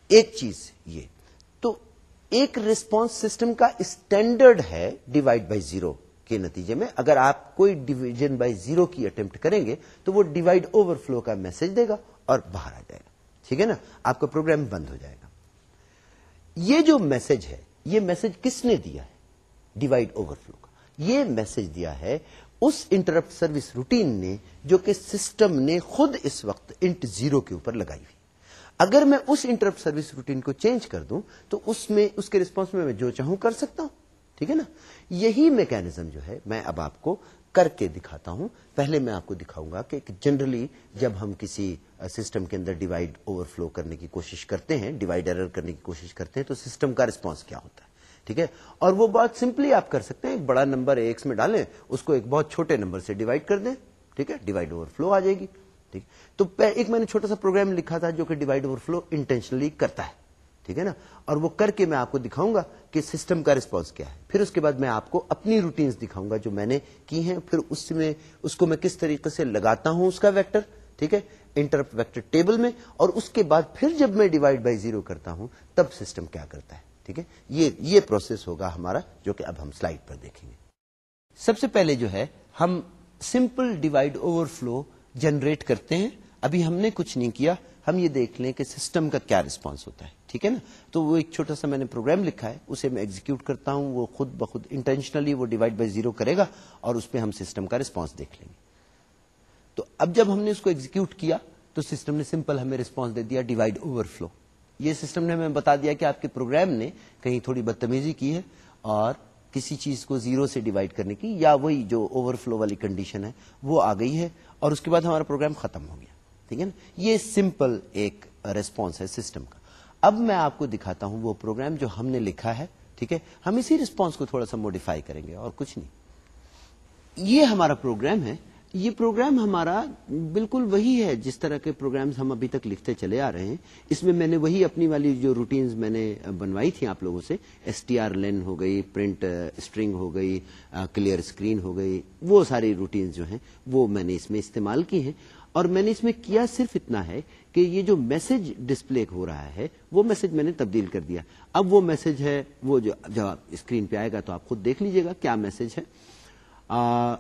Speaker 1: ایک چیز یہ۔ تو ایک ریسپانس سسٹم کا اسٹینڈرڈ ہے ڈیوائڈ بائی زیرو کے نتیجے میں۔ اگر آپ کوئی ڈیویژن بائی زیرو کی اٹمپٹ کریں گے تو وہ ڈیوائڈ اوور فلو کا میسج دے گا اور باہر آ جائے گا۔ ٹھیک ہے نا؟ آپ کا پروگرام بند ہو جائے گا۔ یہ جو میسج ہے، یہ میسج کس نے دیا ہے؟ ڈیوائڈ اوور فلو کا۔ یہ میسج دیا ہے، اس انٹرپٹ سروس روٹین نے جو کہ سسٹم نے خود اس وقت انٹ زیرو کے اوپر لگائی ہوئی۔ اگر میں اس انٹرپٹ سروس روٹین کو چینج کر دوں، تو اس میں، اس کے ریسپانس میں میں جو چاہوں کر سکتا ہوں۔ ٹھیک ہے نا؟ یہی میکینزم جو ہے، میں اب آپ کو کر کے دکھاتا ہوں۔ پہلے میں آپ کو دکھاؤں گا کہ جنرلی جب ہم کسی سسٹم کے اندر ڈیوائڈ اوور فلو کرنے کی کوشش کرتے ہیں ڈیوائڈ ایرر کرنے کی کوشش کرتے ہیں، تو سسٹم کا ریسپانس کیا ہوتا ہے؟ ٹھیک ہے؟ اور وہ بہت سمپلی آپ کر سکتے ہیں، ایک بڑا نمبر ایکس میں ڈالیں، اس کو ایک بہت چھوٹے نمبر سے ڈیوائڈ کر دیں، ٹھیک ہے؟ ڈیوائڈ اوور فلو آ جائے گی، ٹھیک تو ایک میں نے چھوٹا سا پروگرام لکھا تھا جو کہ ڈیوائڈ اوور فلو انٹینشنلی کرتا ہے، ٹھیک ہے نا؟ اور وہ کر کے میں آپ کو دکھاؤں گا کہ سسٹم کا ریسپانس کیا ہے۔ پھر اس کے بعد میں آپ کو اپنی روٹینز دکھاؤں گا جو میں نے کی ہیں، پھر اس میں، اس کو میں کس طریقے سے لگاتا ہوں اس کا ویکٹر، ٹھیک ہے؟ انٹرپٹ ویکٹر ٹیبل میں، اور اس کے بعد پھر جب میں ڈیوائڈ بائی زیرو کرتا ہوں، تب سسٹم کیا کرتا ہے۔ ٹھیک ہے؟ یہ یہ پروسیس ہوگا ہمارا جو کہ اب ہم سلائڈ پر دیکھیں گے۔ سب سے پہلے جو ہے، ہم simple divide overflow generate کرتے ہیں۔ ابھی ہم نے کچھ نہیں کیا۔ ہم یہ دیکھ لیں کہ سسٹم کا کیا ریسپانس ہوتا ہے۔ ٹھیک ہے نا؟ تو وہ ایک چھوٹا سا میں نے پروگرام لکھا ہے۔ اسے میں ایگزیکیوٹ کرتا ہوں۔ وہ خود بخود انٹینشنلی وہ ڈیوائڈ بائی زیرو کرے گا اور اس پہ ہم سسٹم کا ریسپانس دیکھ لیں گے۔ تو اب جب ہم نے اس کو ایگزیکیوٹ کیا، تو سسٹم نے سمپل ہمیں ریسپانس دے دیا ڈیوائڈ اوور فلو یہ سسٹم نے ہمیں بتا دیا کہ آپ کے پروگرام نے کہیں تھوڑی بدتمیزی کی ہے اور کسی چیز کو زیرو سے ڈیوائڈ کرنے کی یا وہی جو اوور فلو والی کنڈیشن ہے، وہ آ گئی ہے اور اس کے بعد ہمارا پروگرام ختم ہو گیا۔ ٹھیک ہے نا؟ یہ سمپل ایک ریسپانس ہے سسٹم کا۔ اب میں آپ کو دکھاتا ہوں وہ پروگرام جو ہم نے لکھا ہے، ٹھیک ہے؟ ہم اسی ریسپانس کو تھوڑا سا موڈیفائی کریں گے اور کچھ نہیں۔ یہ ہمارا پروگرام ہے یہ پروگرام ہمارا بالکل وہی ہے جس طرح کے پروگرامز ہم ابھی تک لکھتے چلے آ رہے ہیں اس میں میں نے وہی اپنی والی جو روٹینز میں نے بنوائی تھی آپ لوگوں سے ایس ٹی آر لین ہو گئی پرنٹ اسٹرنگ ہو گئی کلیئر اسکرین ہو گئی وہ ساری روٹینز جو ہیں وہ میں نے اس میں استعمال کی ہیں۔ اور میں نے اس میں کیا صرف اتنا ہے کہ یہ جو میسج ڈسپلے ہو رہا ہے وہ میسج میں نے تبدیل کر دیا۔ اب وہ میسج ہے وہ جو جب اسکرین پہ آئے گا تو آپ خود دیکھ لیجیے گا کیا میسج ہے۔ آ,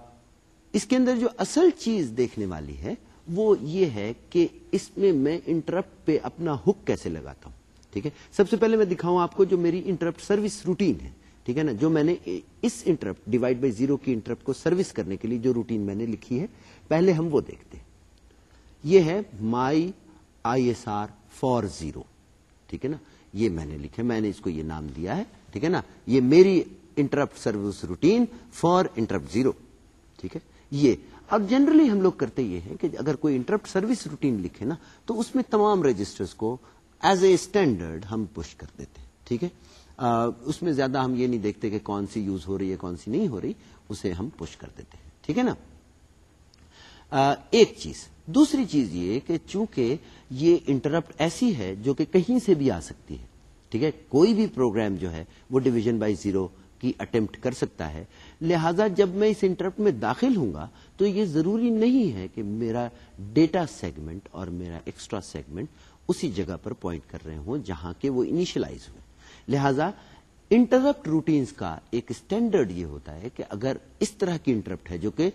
Speaker 1: اس کے اندر جو اصل چیز دیکھنے والی ہے، وہ یہ ہے کہ اس میں میں انٹرپٹ پہ اپنا ہک کیسے لگاتا ہوں، ٹھیک ہے؟ سب سے پہلے میں دکھاؤں آپ کو جو میری انٹرپٹ سروس روٹین ہے، ٹھیک ہے نا؟ جو میں نے اس انٹرپٹ ڈیوائڈ بائی زیرو کی انٹرپٹ کو سروس کرنے کے لیے جو روٹین میں نے لکھی ہے، پہلے ہم وہ دیکھتے ہیں۔ یہ ہے my I S R four zero ٹھیک ہے نا؟ یہ میں نے لکھا میں نے اس کو یہ نام دیا ہے، ٹھیک ہے نا؟ یہ میری interrupt service routine for interrupt zero ٹھیک ہے؟ یہ. اب جنرلی ہم لوگ کرتے یہ ہیں کہ اگر کوئی انٹرپٹ سروس روٹین لکھے نا، تو اس میں تمام رجسٹرز کو ایز اے اسٹینڈرڈ ہم پش کر دیتے ہیں، ٹھیک ہے؟ اس میں زیادہ ہم یہ نہیں دیکھتے کہ کون سی یوز ہو رہی ہے، کون سی نہیں ہو رہی، اسے ہم پش کر دیتے ہیں، ٹھیک ہے نا؟ ایک چیز. دوسری چیز یہ کہ چونکہ یہ انٹرپٹ ایسی ہے جو کہ کہیں سے بھی آ سکتی ہے، ٹھیک ہے؟ کوئی بھی پروگرام جو ہے وہ ڈویژن بائی زیرو کی اٹمپٹ کر سکتا ہے، لہذا جب میں اس انٹرپٹ میں داخل ہوں گا، تو یہ ضروری نہیں ہے کہ میرا ڈیٹا سیگمنٹ اور میرا ایکسٹرا سیگمنٹ اسی جگہ پر پوائنٹ کر رہے ہوں جہاں کے وہ انیشلائز ہوئے۔ لہذا انٹرپٹ روٹینز کا ایک اسٹینڈرڈ یہ ہوتا ہے کہ اگر اس طرح کی انٹرپٹ ہے جو کہ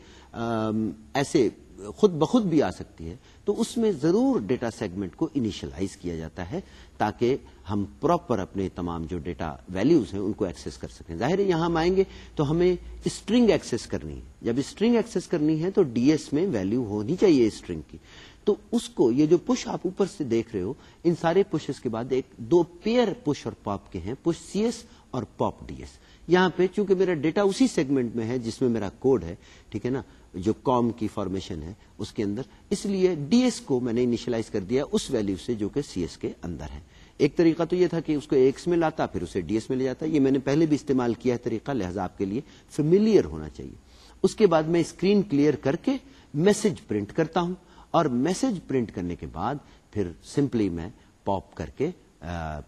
Speaker 1: ایسے خود بخود بھی آ سکتی ہے، تو اس میں ضرور ڈیٹا سیگمنٹ کو انیشلائز کیا جاتا ہے تاکہ ہم پراپر اپنے تمام جو ڈیٹا ویلیوز ہیں ان کو ایکسس کر سکیں۔ ظاہر ہے یہاں ہم آئیں گے تو ہمیں اسٹرنگ ایکسس کرنی ہے۔ جب اسٹرنگ ایکسس کرنی ہے تو ڈی ایس میں ویلیو ہونی چاہیے اسٹرنگ کی۔ تو اس کو یہ جو پش آپ اوپر سے دیکھ رہے ہو، ان سارے پشز کے بعد ایک دو پیئر پش اور پاپ کے ہیں پش سی ایس اور پاپ ڈی ایس یہاں پہ چونکہ میرا ڈیٹا اسی سیگمنٹ میں ہے جس میں میرا کوڈ ہے، ٹھیک ہے نا؟ جو کام کی فارمیشن ہے اس کے اندر۔ اس لیے ڈی ایس کو میں نے انیشلائز کر دیا اس ویلو سے جو کہ سی ایس کے اندر ہے۔ ایک طریقہ تو یہ تھا کہ اس کو ایکس میں لاتا، پھر اسے ڈی ایس میں لے جاتا۔ یہ میں نے پہلے بھی استعمال کیا ہے طریقہ لہذا آپ کے لیے فیملیئر ہونا چاہیے۔ اس کے بعد میں اسکرین کلیئر کر کے میسج پرنٹ کرتا ہوں۔ اور میسج پرنٹ کرنے کے بعد پھر سمپلی میں پاپ کر کے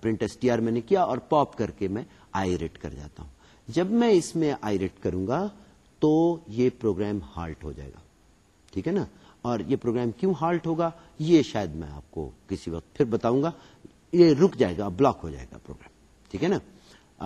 Speaker 1: پرنٹ ایس ٹی آر میں نے کیا اور پاپ کر کے میں آئی ریٹ کر جاتا ہوں۔ جب میں اس میں آئی ریٹ کروں گا تو یہ پروگرام ہالٹ ہو جائے گا۔ ٹھیک ہے نا؟ اور یہ پروگرام کیوں ہالٹ ہوگا؟ یہ شاید میں آپ کو کسی وقت پھر بتاؤں گا۔ یہ رک جائے گا بلاک ہو جائے گا پروگرام ٹھیک ہے نا؟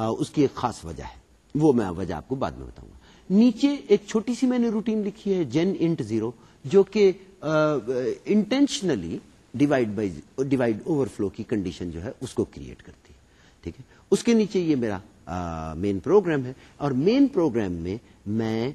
Speaker 1: اس کی ایک خاص وجہ ہے، وہ میں وجہ آپ کو بعد میں بتاؤں گا۔ نیچے ایک چھوٹی سی میں نے روٹین لکھی ہے جین انٹ زیرو جو کہ intentionally divide by divide overflow کی کنڈیشن جو ہے، اس کو کریٹ کرتی ہے، ٹھیک ہے؟ اس کے نیچے یہ میرا مین پروگرام ہے۔ اور مین پروگرام میں میں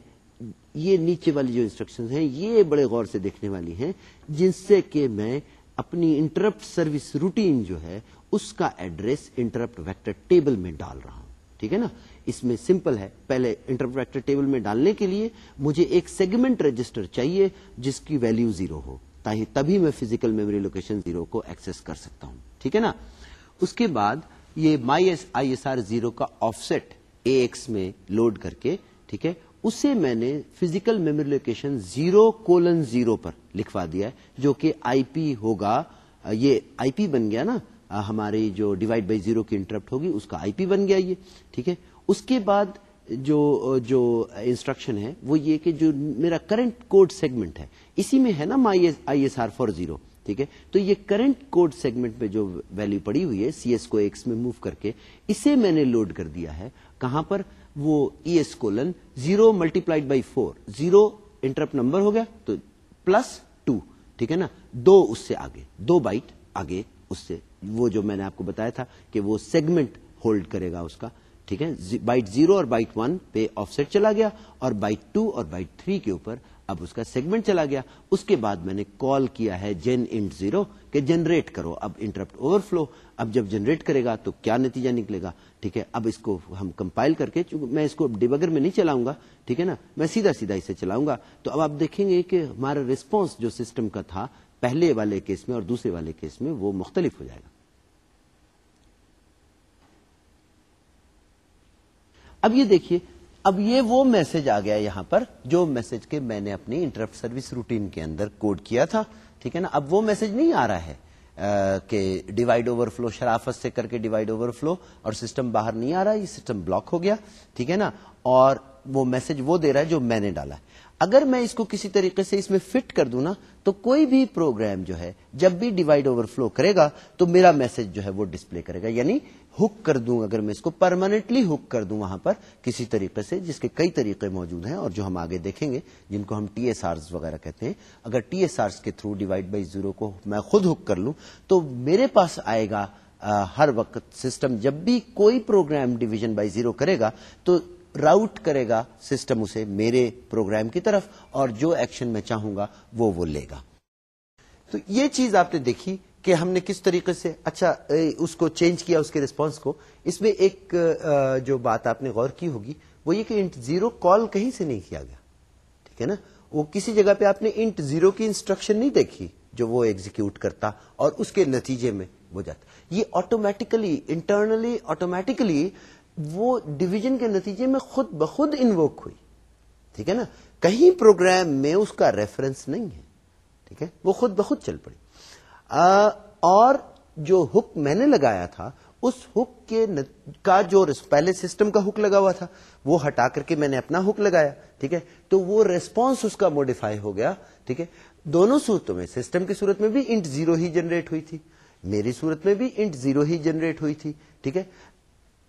Speaker 1: یہ نیچے والی جو انسٹرکشن ہیں، یہ بڑے غور سے دیکھنے والی ہیں، جن سے کہ میں اپنی انٹرپٹ سروس روٹین جو ہے، اس کا ایڈریس انٹرپٹ ویکٹر ٹیبل میں ڈال رہا ہوں۔ ٹھیک ہے نا؟ اس میں سمپل ہے۔ پہلے انٹرپٹ ویکٹر ٹیبل میں ڈالنے کے لیے مجھے ایک سیگمنٹ رجسٹر چاہیے جس کی ویلو زیرو ہو، تاکہ تبھی میں فزیکل میموری لوکیشن زیرو کو ایکسس کر سکتا ہوں۔ ٹھیک ہے نا؟ اس کے بعد یہ my S I S R zero کا آف سیٹ اے ایکس میں لوڈ کر کے، ٹھیک ہے؟ اسے میں نے physical memory location zero colon zero پر لکھوا دیا ہے، جو کہ آئی پی ہوگا، یہ آئی پی بن گیا نا، ہماری جو ڈیوائڈ بائی زیرو کی انٹرپٹ ہوگی، اس کا آئی پی بن گیا یہ، ٹھیک ہے؟ اس کے بعد جو جو انسٹرکشن ہے، وہ یہ کہ جو میرا کرنٹ کوڈ سیگمنٹ ہے، اسی میں ہے نا my I S R four zero ٹھیک ہے؟ تو یہ کرنٹ کوڈ سیگمنٹ میں جو ویلو پڑی ہوئی ہے سی ایس کو ایکس میں موو کر کے، اسے میں نے لوڈ کر دیا ہے، کہاں پر؟ وہ E S colon zero multiplied by four zero interrupt number ہو گیا تو پلس ٹو ٹھیک ہے نا؟ دو اس سے آگے، دو بائٹ آگے اس سے، وہ جو میں نے آپ کو بتایا تھا کہ وہ سیگمنٹ ہولڈ کرے گا اس کا، ٹھیک ہے؟ بائٹ زیرو اور بائٹ ون پہ آف سیٹ چلا گیا اور بائٹ ٹو اور بائٹ تھری کے اوپر اب اس کا سیگمنٹ چلا گیا۔ اس کے بعد میں نے کال کیا ہے جین انٹ زیرو کہ جنریٹ کرو۔ اب انٹرپٹ اوور فلو اب جب جنریٹ کرے گا تو کیا نتیجہ نکلے گا؟ ٹھیک ہے؟ اب اس کو ہم کمپائل کر کے چونکہ میں اس کو ڈیبگر میں نہیں چلاؤں گا، ٹھیک ہے نا؟ میں سیدھا سیدھا اسے چلاؤں گا۔ تو اب آپ دیکھیں گے کہ ہمارا ریسپانس جو سسٹم کا تھا پہلے والے کیس میں اور دوسرے والے کیس میں وہ مختلف ہو جائے گا۔ اب یہ دیکھیے اب یہ وہ میسج آ گیا یہاں پر جو میسج کے میں نے اپنی انٹرپٹ سروس روٹین کے اندر کوڈ کیا تھا، ٹھیک ہے نا؟ اب وہ میسج نہیں آ رہا ہے کہ ڈیوائڈ اوور فلو شرافت سے کر کے ڈیوائڈ اوور فلو اور سسٹم باہر نہیں آ رہا، یہ سسٹم بلاک ہو گیا، ٹھیک ہے نا؟ اور وہ میسج وہ دے رہا ہے جو میں نے ڈالا ہے۔ اگر میں اس کو کسی طریقے سے اس میں فٹ کر دوں نا، تو کوئی بھی پروگرام جو ہے، جب بھی ڈیوائڈ اوور فلو کرے گا، تو میرا میسج جو ہے وہ ڈسپلے کرے گا۔ یعنی ہک کر دوں اگر میں اس کو پرماننٹلی ہک کر دوں وہاں پر، کسی طریقے سے، جس کے کئی طریقے موجود ہیں اور جو ہم آگے دیکھیں گے، جن کو ہم ٹی ایس آرز وغیرہ کہتے ہیں۔ اگر ٹی ایس آرز کے تھرو ڈیوائڈ بائی زیرو کو میں خود ہک کر لوں، تو میرے پاس آئے گا ہر وقت سسٹم جب بھی کوئی پروگرام ڈویژن بائی زیرو کرے گا، تو راؤٹ کرے گا سسٹم اسے میرے پروگرام کی طرف اور جو ایکشن میں چاہوں گا، وہ وہ لے گا۔ تو یہ چیز آپ نے دیکھی۔ کہ ہم نے کس طریقے سے اچھا اس کو چینج کیا، اس کے ریسپانس کو۔ اس میں ایک جو بات آپ نے غور کی ہوگی، وہ یہ کہ انٹ زیرو کال کہیں سے نہیں کیا گیا۔ ٹھیک ہے نا؟ وہ کسی جگہ پہ آپ نے انٹ زیرو کی انسٹرکشن نہیں دیکھی جو وہ ایگزیکیوٹ کرتا اور اس کے نتیجے میں وہ جاتا۔ یہ آٹومیٹیکلی انٹرنلی آٹومیٹیکلی وہ ڈویژن کے نتیجے میں خود بخود انووک ہوئی۔ ٹھیک ہے نا؟ کہیں پروگرام میں اس کا ریفرنس نہیں ہے۔ ٹھیک ہے؟ وہ خود بخود چل پڑی۔ اور جو حک میں نے لگایا تھا، اس حک کے کا جو پہلے سسٹم کا حک لگا ہوا تھا، وہ ہٹا کر کے میں نے اپنا حک لگایا، ٹھیک ہے؟ تو وہ ریسپانس اس کا موڈیفائی ہو گیا، ٹھیک ہے؟ دونوں صورتوں میں سسٹم کی صورت میں بھی انٹ زیرو ہی جنریٹ ہوئی تھی، میری صورت میں بھی انٹ زیرو ہی جنریٹ ہوئی تھی، ٹھیک ہے؟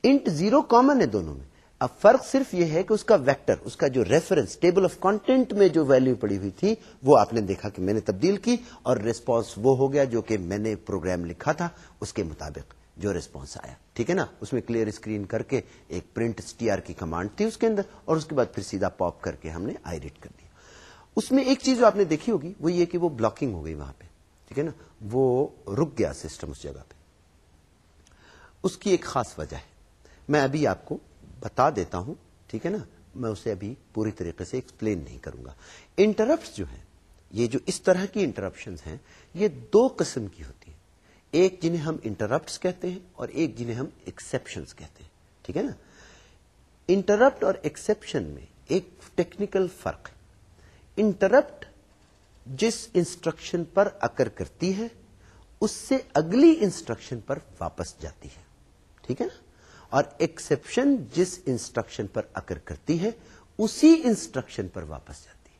Speaker 1: انٹ زیرو کامن ہے دونوں میں اب فرق صرف یہ ہے کہ اس کا ویکٹر اس کا جو ریفرنس ٹیبل آف کانٹینٹ میں جو ویلو پڑی ہوئی تھی، وہ آپ نے دیکھا کہ میں نے تبدیل کی اور ریسپانس وہ ہو گیا جو کہ میں نے پروگرام لکھا تھا اس کے مطابق جو ریسپانس آیا۔ ٹھیک ہے نا؟ اس میں کلیئر اسکرین کر کے ایک پرنٹ ٹی آر کی کمانڈ تھی اس کے اندر اور اس کے بعد پھر سیدھا پاپ کر کے ہم نے آئی کر دیا۔ اس میں ایک چیز جو آپ نے دیکھی ہوگی، وہ یہ کہ وہ بلاکنگ ہو گئی وہاں پہ۔ ٹھیک ہے نا؟ وہ رک گیا سسٹم اس جگہ پہ۔ اس کی ایک خاص وجہ ہے۔ میں ابھی آپ کو بتا دیتا ہوں، ٹھیک ہے نا؟ میں اسے ابھی پوری طریقے سے ایکسپلین نہیں کروں گا۔ انٹرپٹ جو ہیں، یہ جو اس طرح کی انٹرپشن ہیں، یہ دو قسم کی ہوتی ہیں۔ ایک جنہیں ہم انٹرپٹ کہتے ہیں اور ایک جنہیں ہم ایکسپشن کہتے ہیں۔ ٹھیک ہے نا؟ انٹرپٹ اور ایکسپشن میں ایک ٹیکنیکل فرق انٹرپٹ جس انسٹرکشن پر اکر کرتی ہے، اس سے اگلی انسٹرکشن پر واپس جاتی ہے۔ ٹھیک ہے نا؟ اور ایکسپشن جس انسٹرکشن پر اکر کرتی ہے، اسی انسٹرکشن پر واپس جاتی ہے۔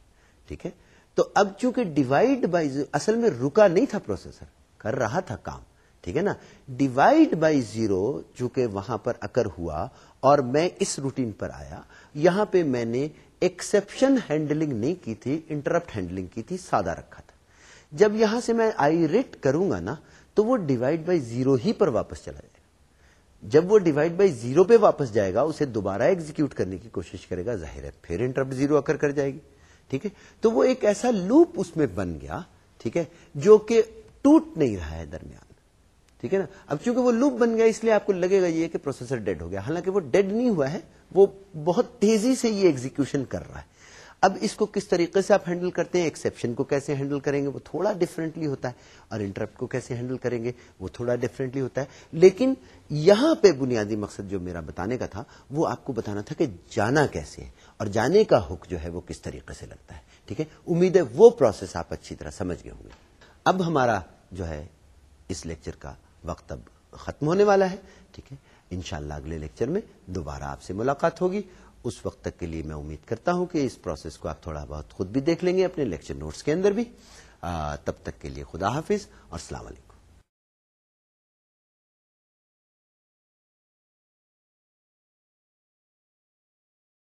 Speaker 1: ٹھیک ہے؟ تو اب چونکہ ڈیوائڈ بائی اصل میں رکا نہیں تھا پروسیسر کر رہا تھا کام۔ ٹھیک ہے نا؟ ڈیوائڈ بائی زیرو چونکہ وہاں پر اکر ہوا اور میں اس روٹین پر آیا، یہاں پہ میں نے ایکسپشن ہینڈلنگ نہیں کی تھی انٹرپٹ ہینڈلنگ کی تھی، سادہ رکھا تھا۔ جب یہاں سے میں آئی ریٹ کروں گا نا، تو وہ ڈیوائڈ بائی زیرو ہی پر واپس چلا جائے۔ جب وہ ڈیوائڈ بائی زیرو پہ واپس جائے گا، اسے دوبارہ ایگزیکیوٹ کرنے کی کوشش کرے گا، ظاہر ہے پھر انٹرپٹ زیرو اکر کر جائے گی، ٹھیک ہے؟ تو وہ ایک ایسا لوپ اس میں بن گیا، ٹھیک ہے، جو کہ ٹوٹ نہیں رہا ہے درمیان، ٹھیک ہے نا؟ اب چونکہ وہ لوپ بن گیا، اس لیے آپ کو لگے گا یہ کہ پروسیسر ڈیڈ ہو گیا، حالانکہ وہ ڈیڈ نہیں ہوا ہے، وہ بہت تیزی سے یہ ایگزیکشن کر رہا ہے۔ اب اس کو کس طریقے سے آپ ہینڈل کرتے ہیں؟ ایکسپشن کو کیسے ہینڈل کریں گے؟ وہ تھوڑا ڈفرینٹلی ہوتا ہے۔ اور انٹرپٹ کو کیسے ہینڈل کریں گے؟ وہ تھوڑا ڈفرینٹلی ہوتا ہے۔ لیکن یہاں پہ بنیادی مقصد جو میرا بتانے کا تھا، وہ آپ کو بتانا تھا کہ جانا کیسے ہے اور جانے کا حق جو ہے وہ کس طریقے سے لگتا ہے۔ ٹھیک ہے؟ امید ہے وہ پروسیس آپ اچھی طرح سمجھ گئے ہوں گے۔ اب ہمارا جو ہے اس لیکچر کا وقت اب ختم ہونے والا ہے۔ ٹھیک ہے؟ انشاءاللہ اگلے لیکچر میں دوبارہ آپ سے ملاقات ہوگی۔ اس وقت تک کے لیے میں امید کرتا ہوں کہ اس پروسیس کو آپ تھوڑا بہت خود بھی دیکھ لیں گے اپنے لیکچر نوٹس کے اندر بھی۔ تب تک کے لیے خدا حافظ اور السلام علیکم۔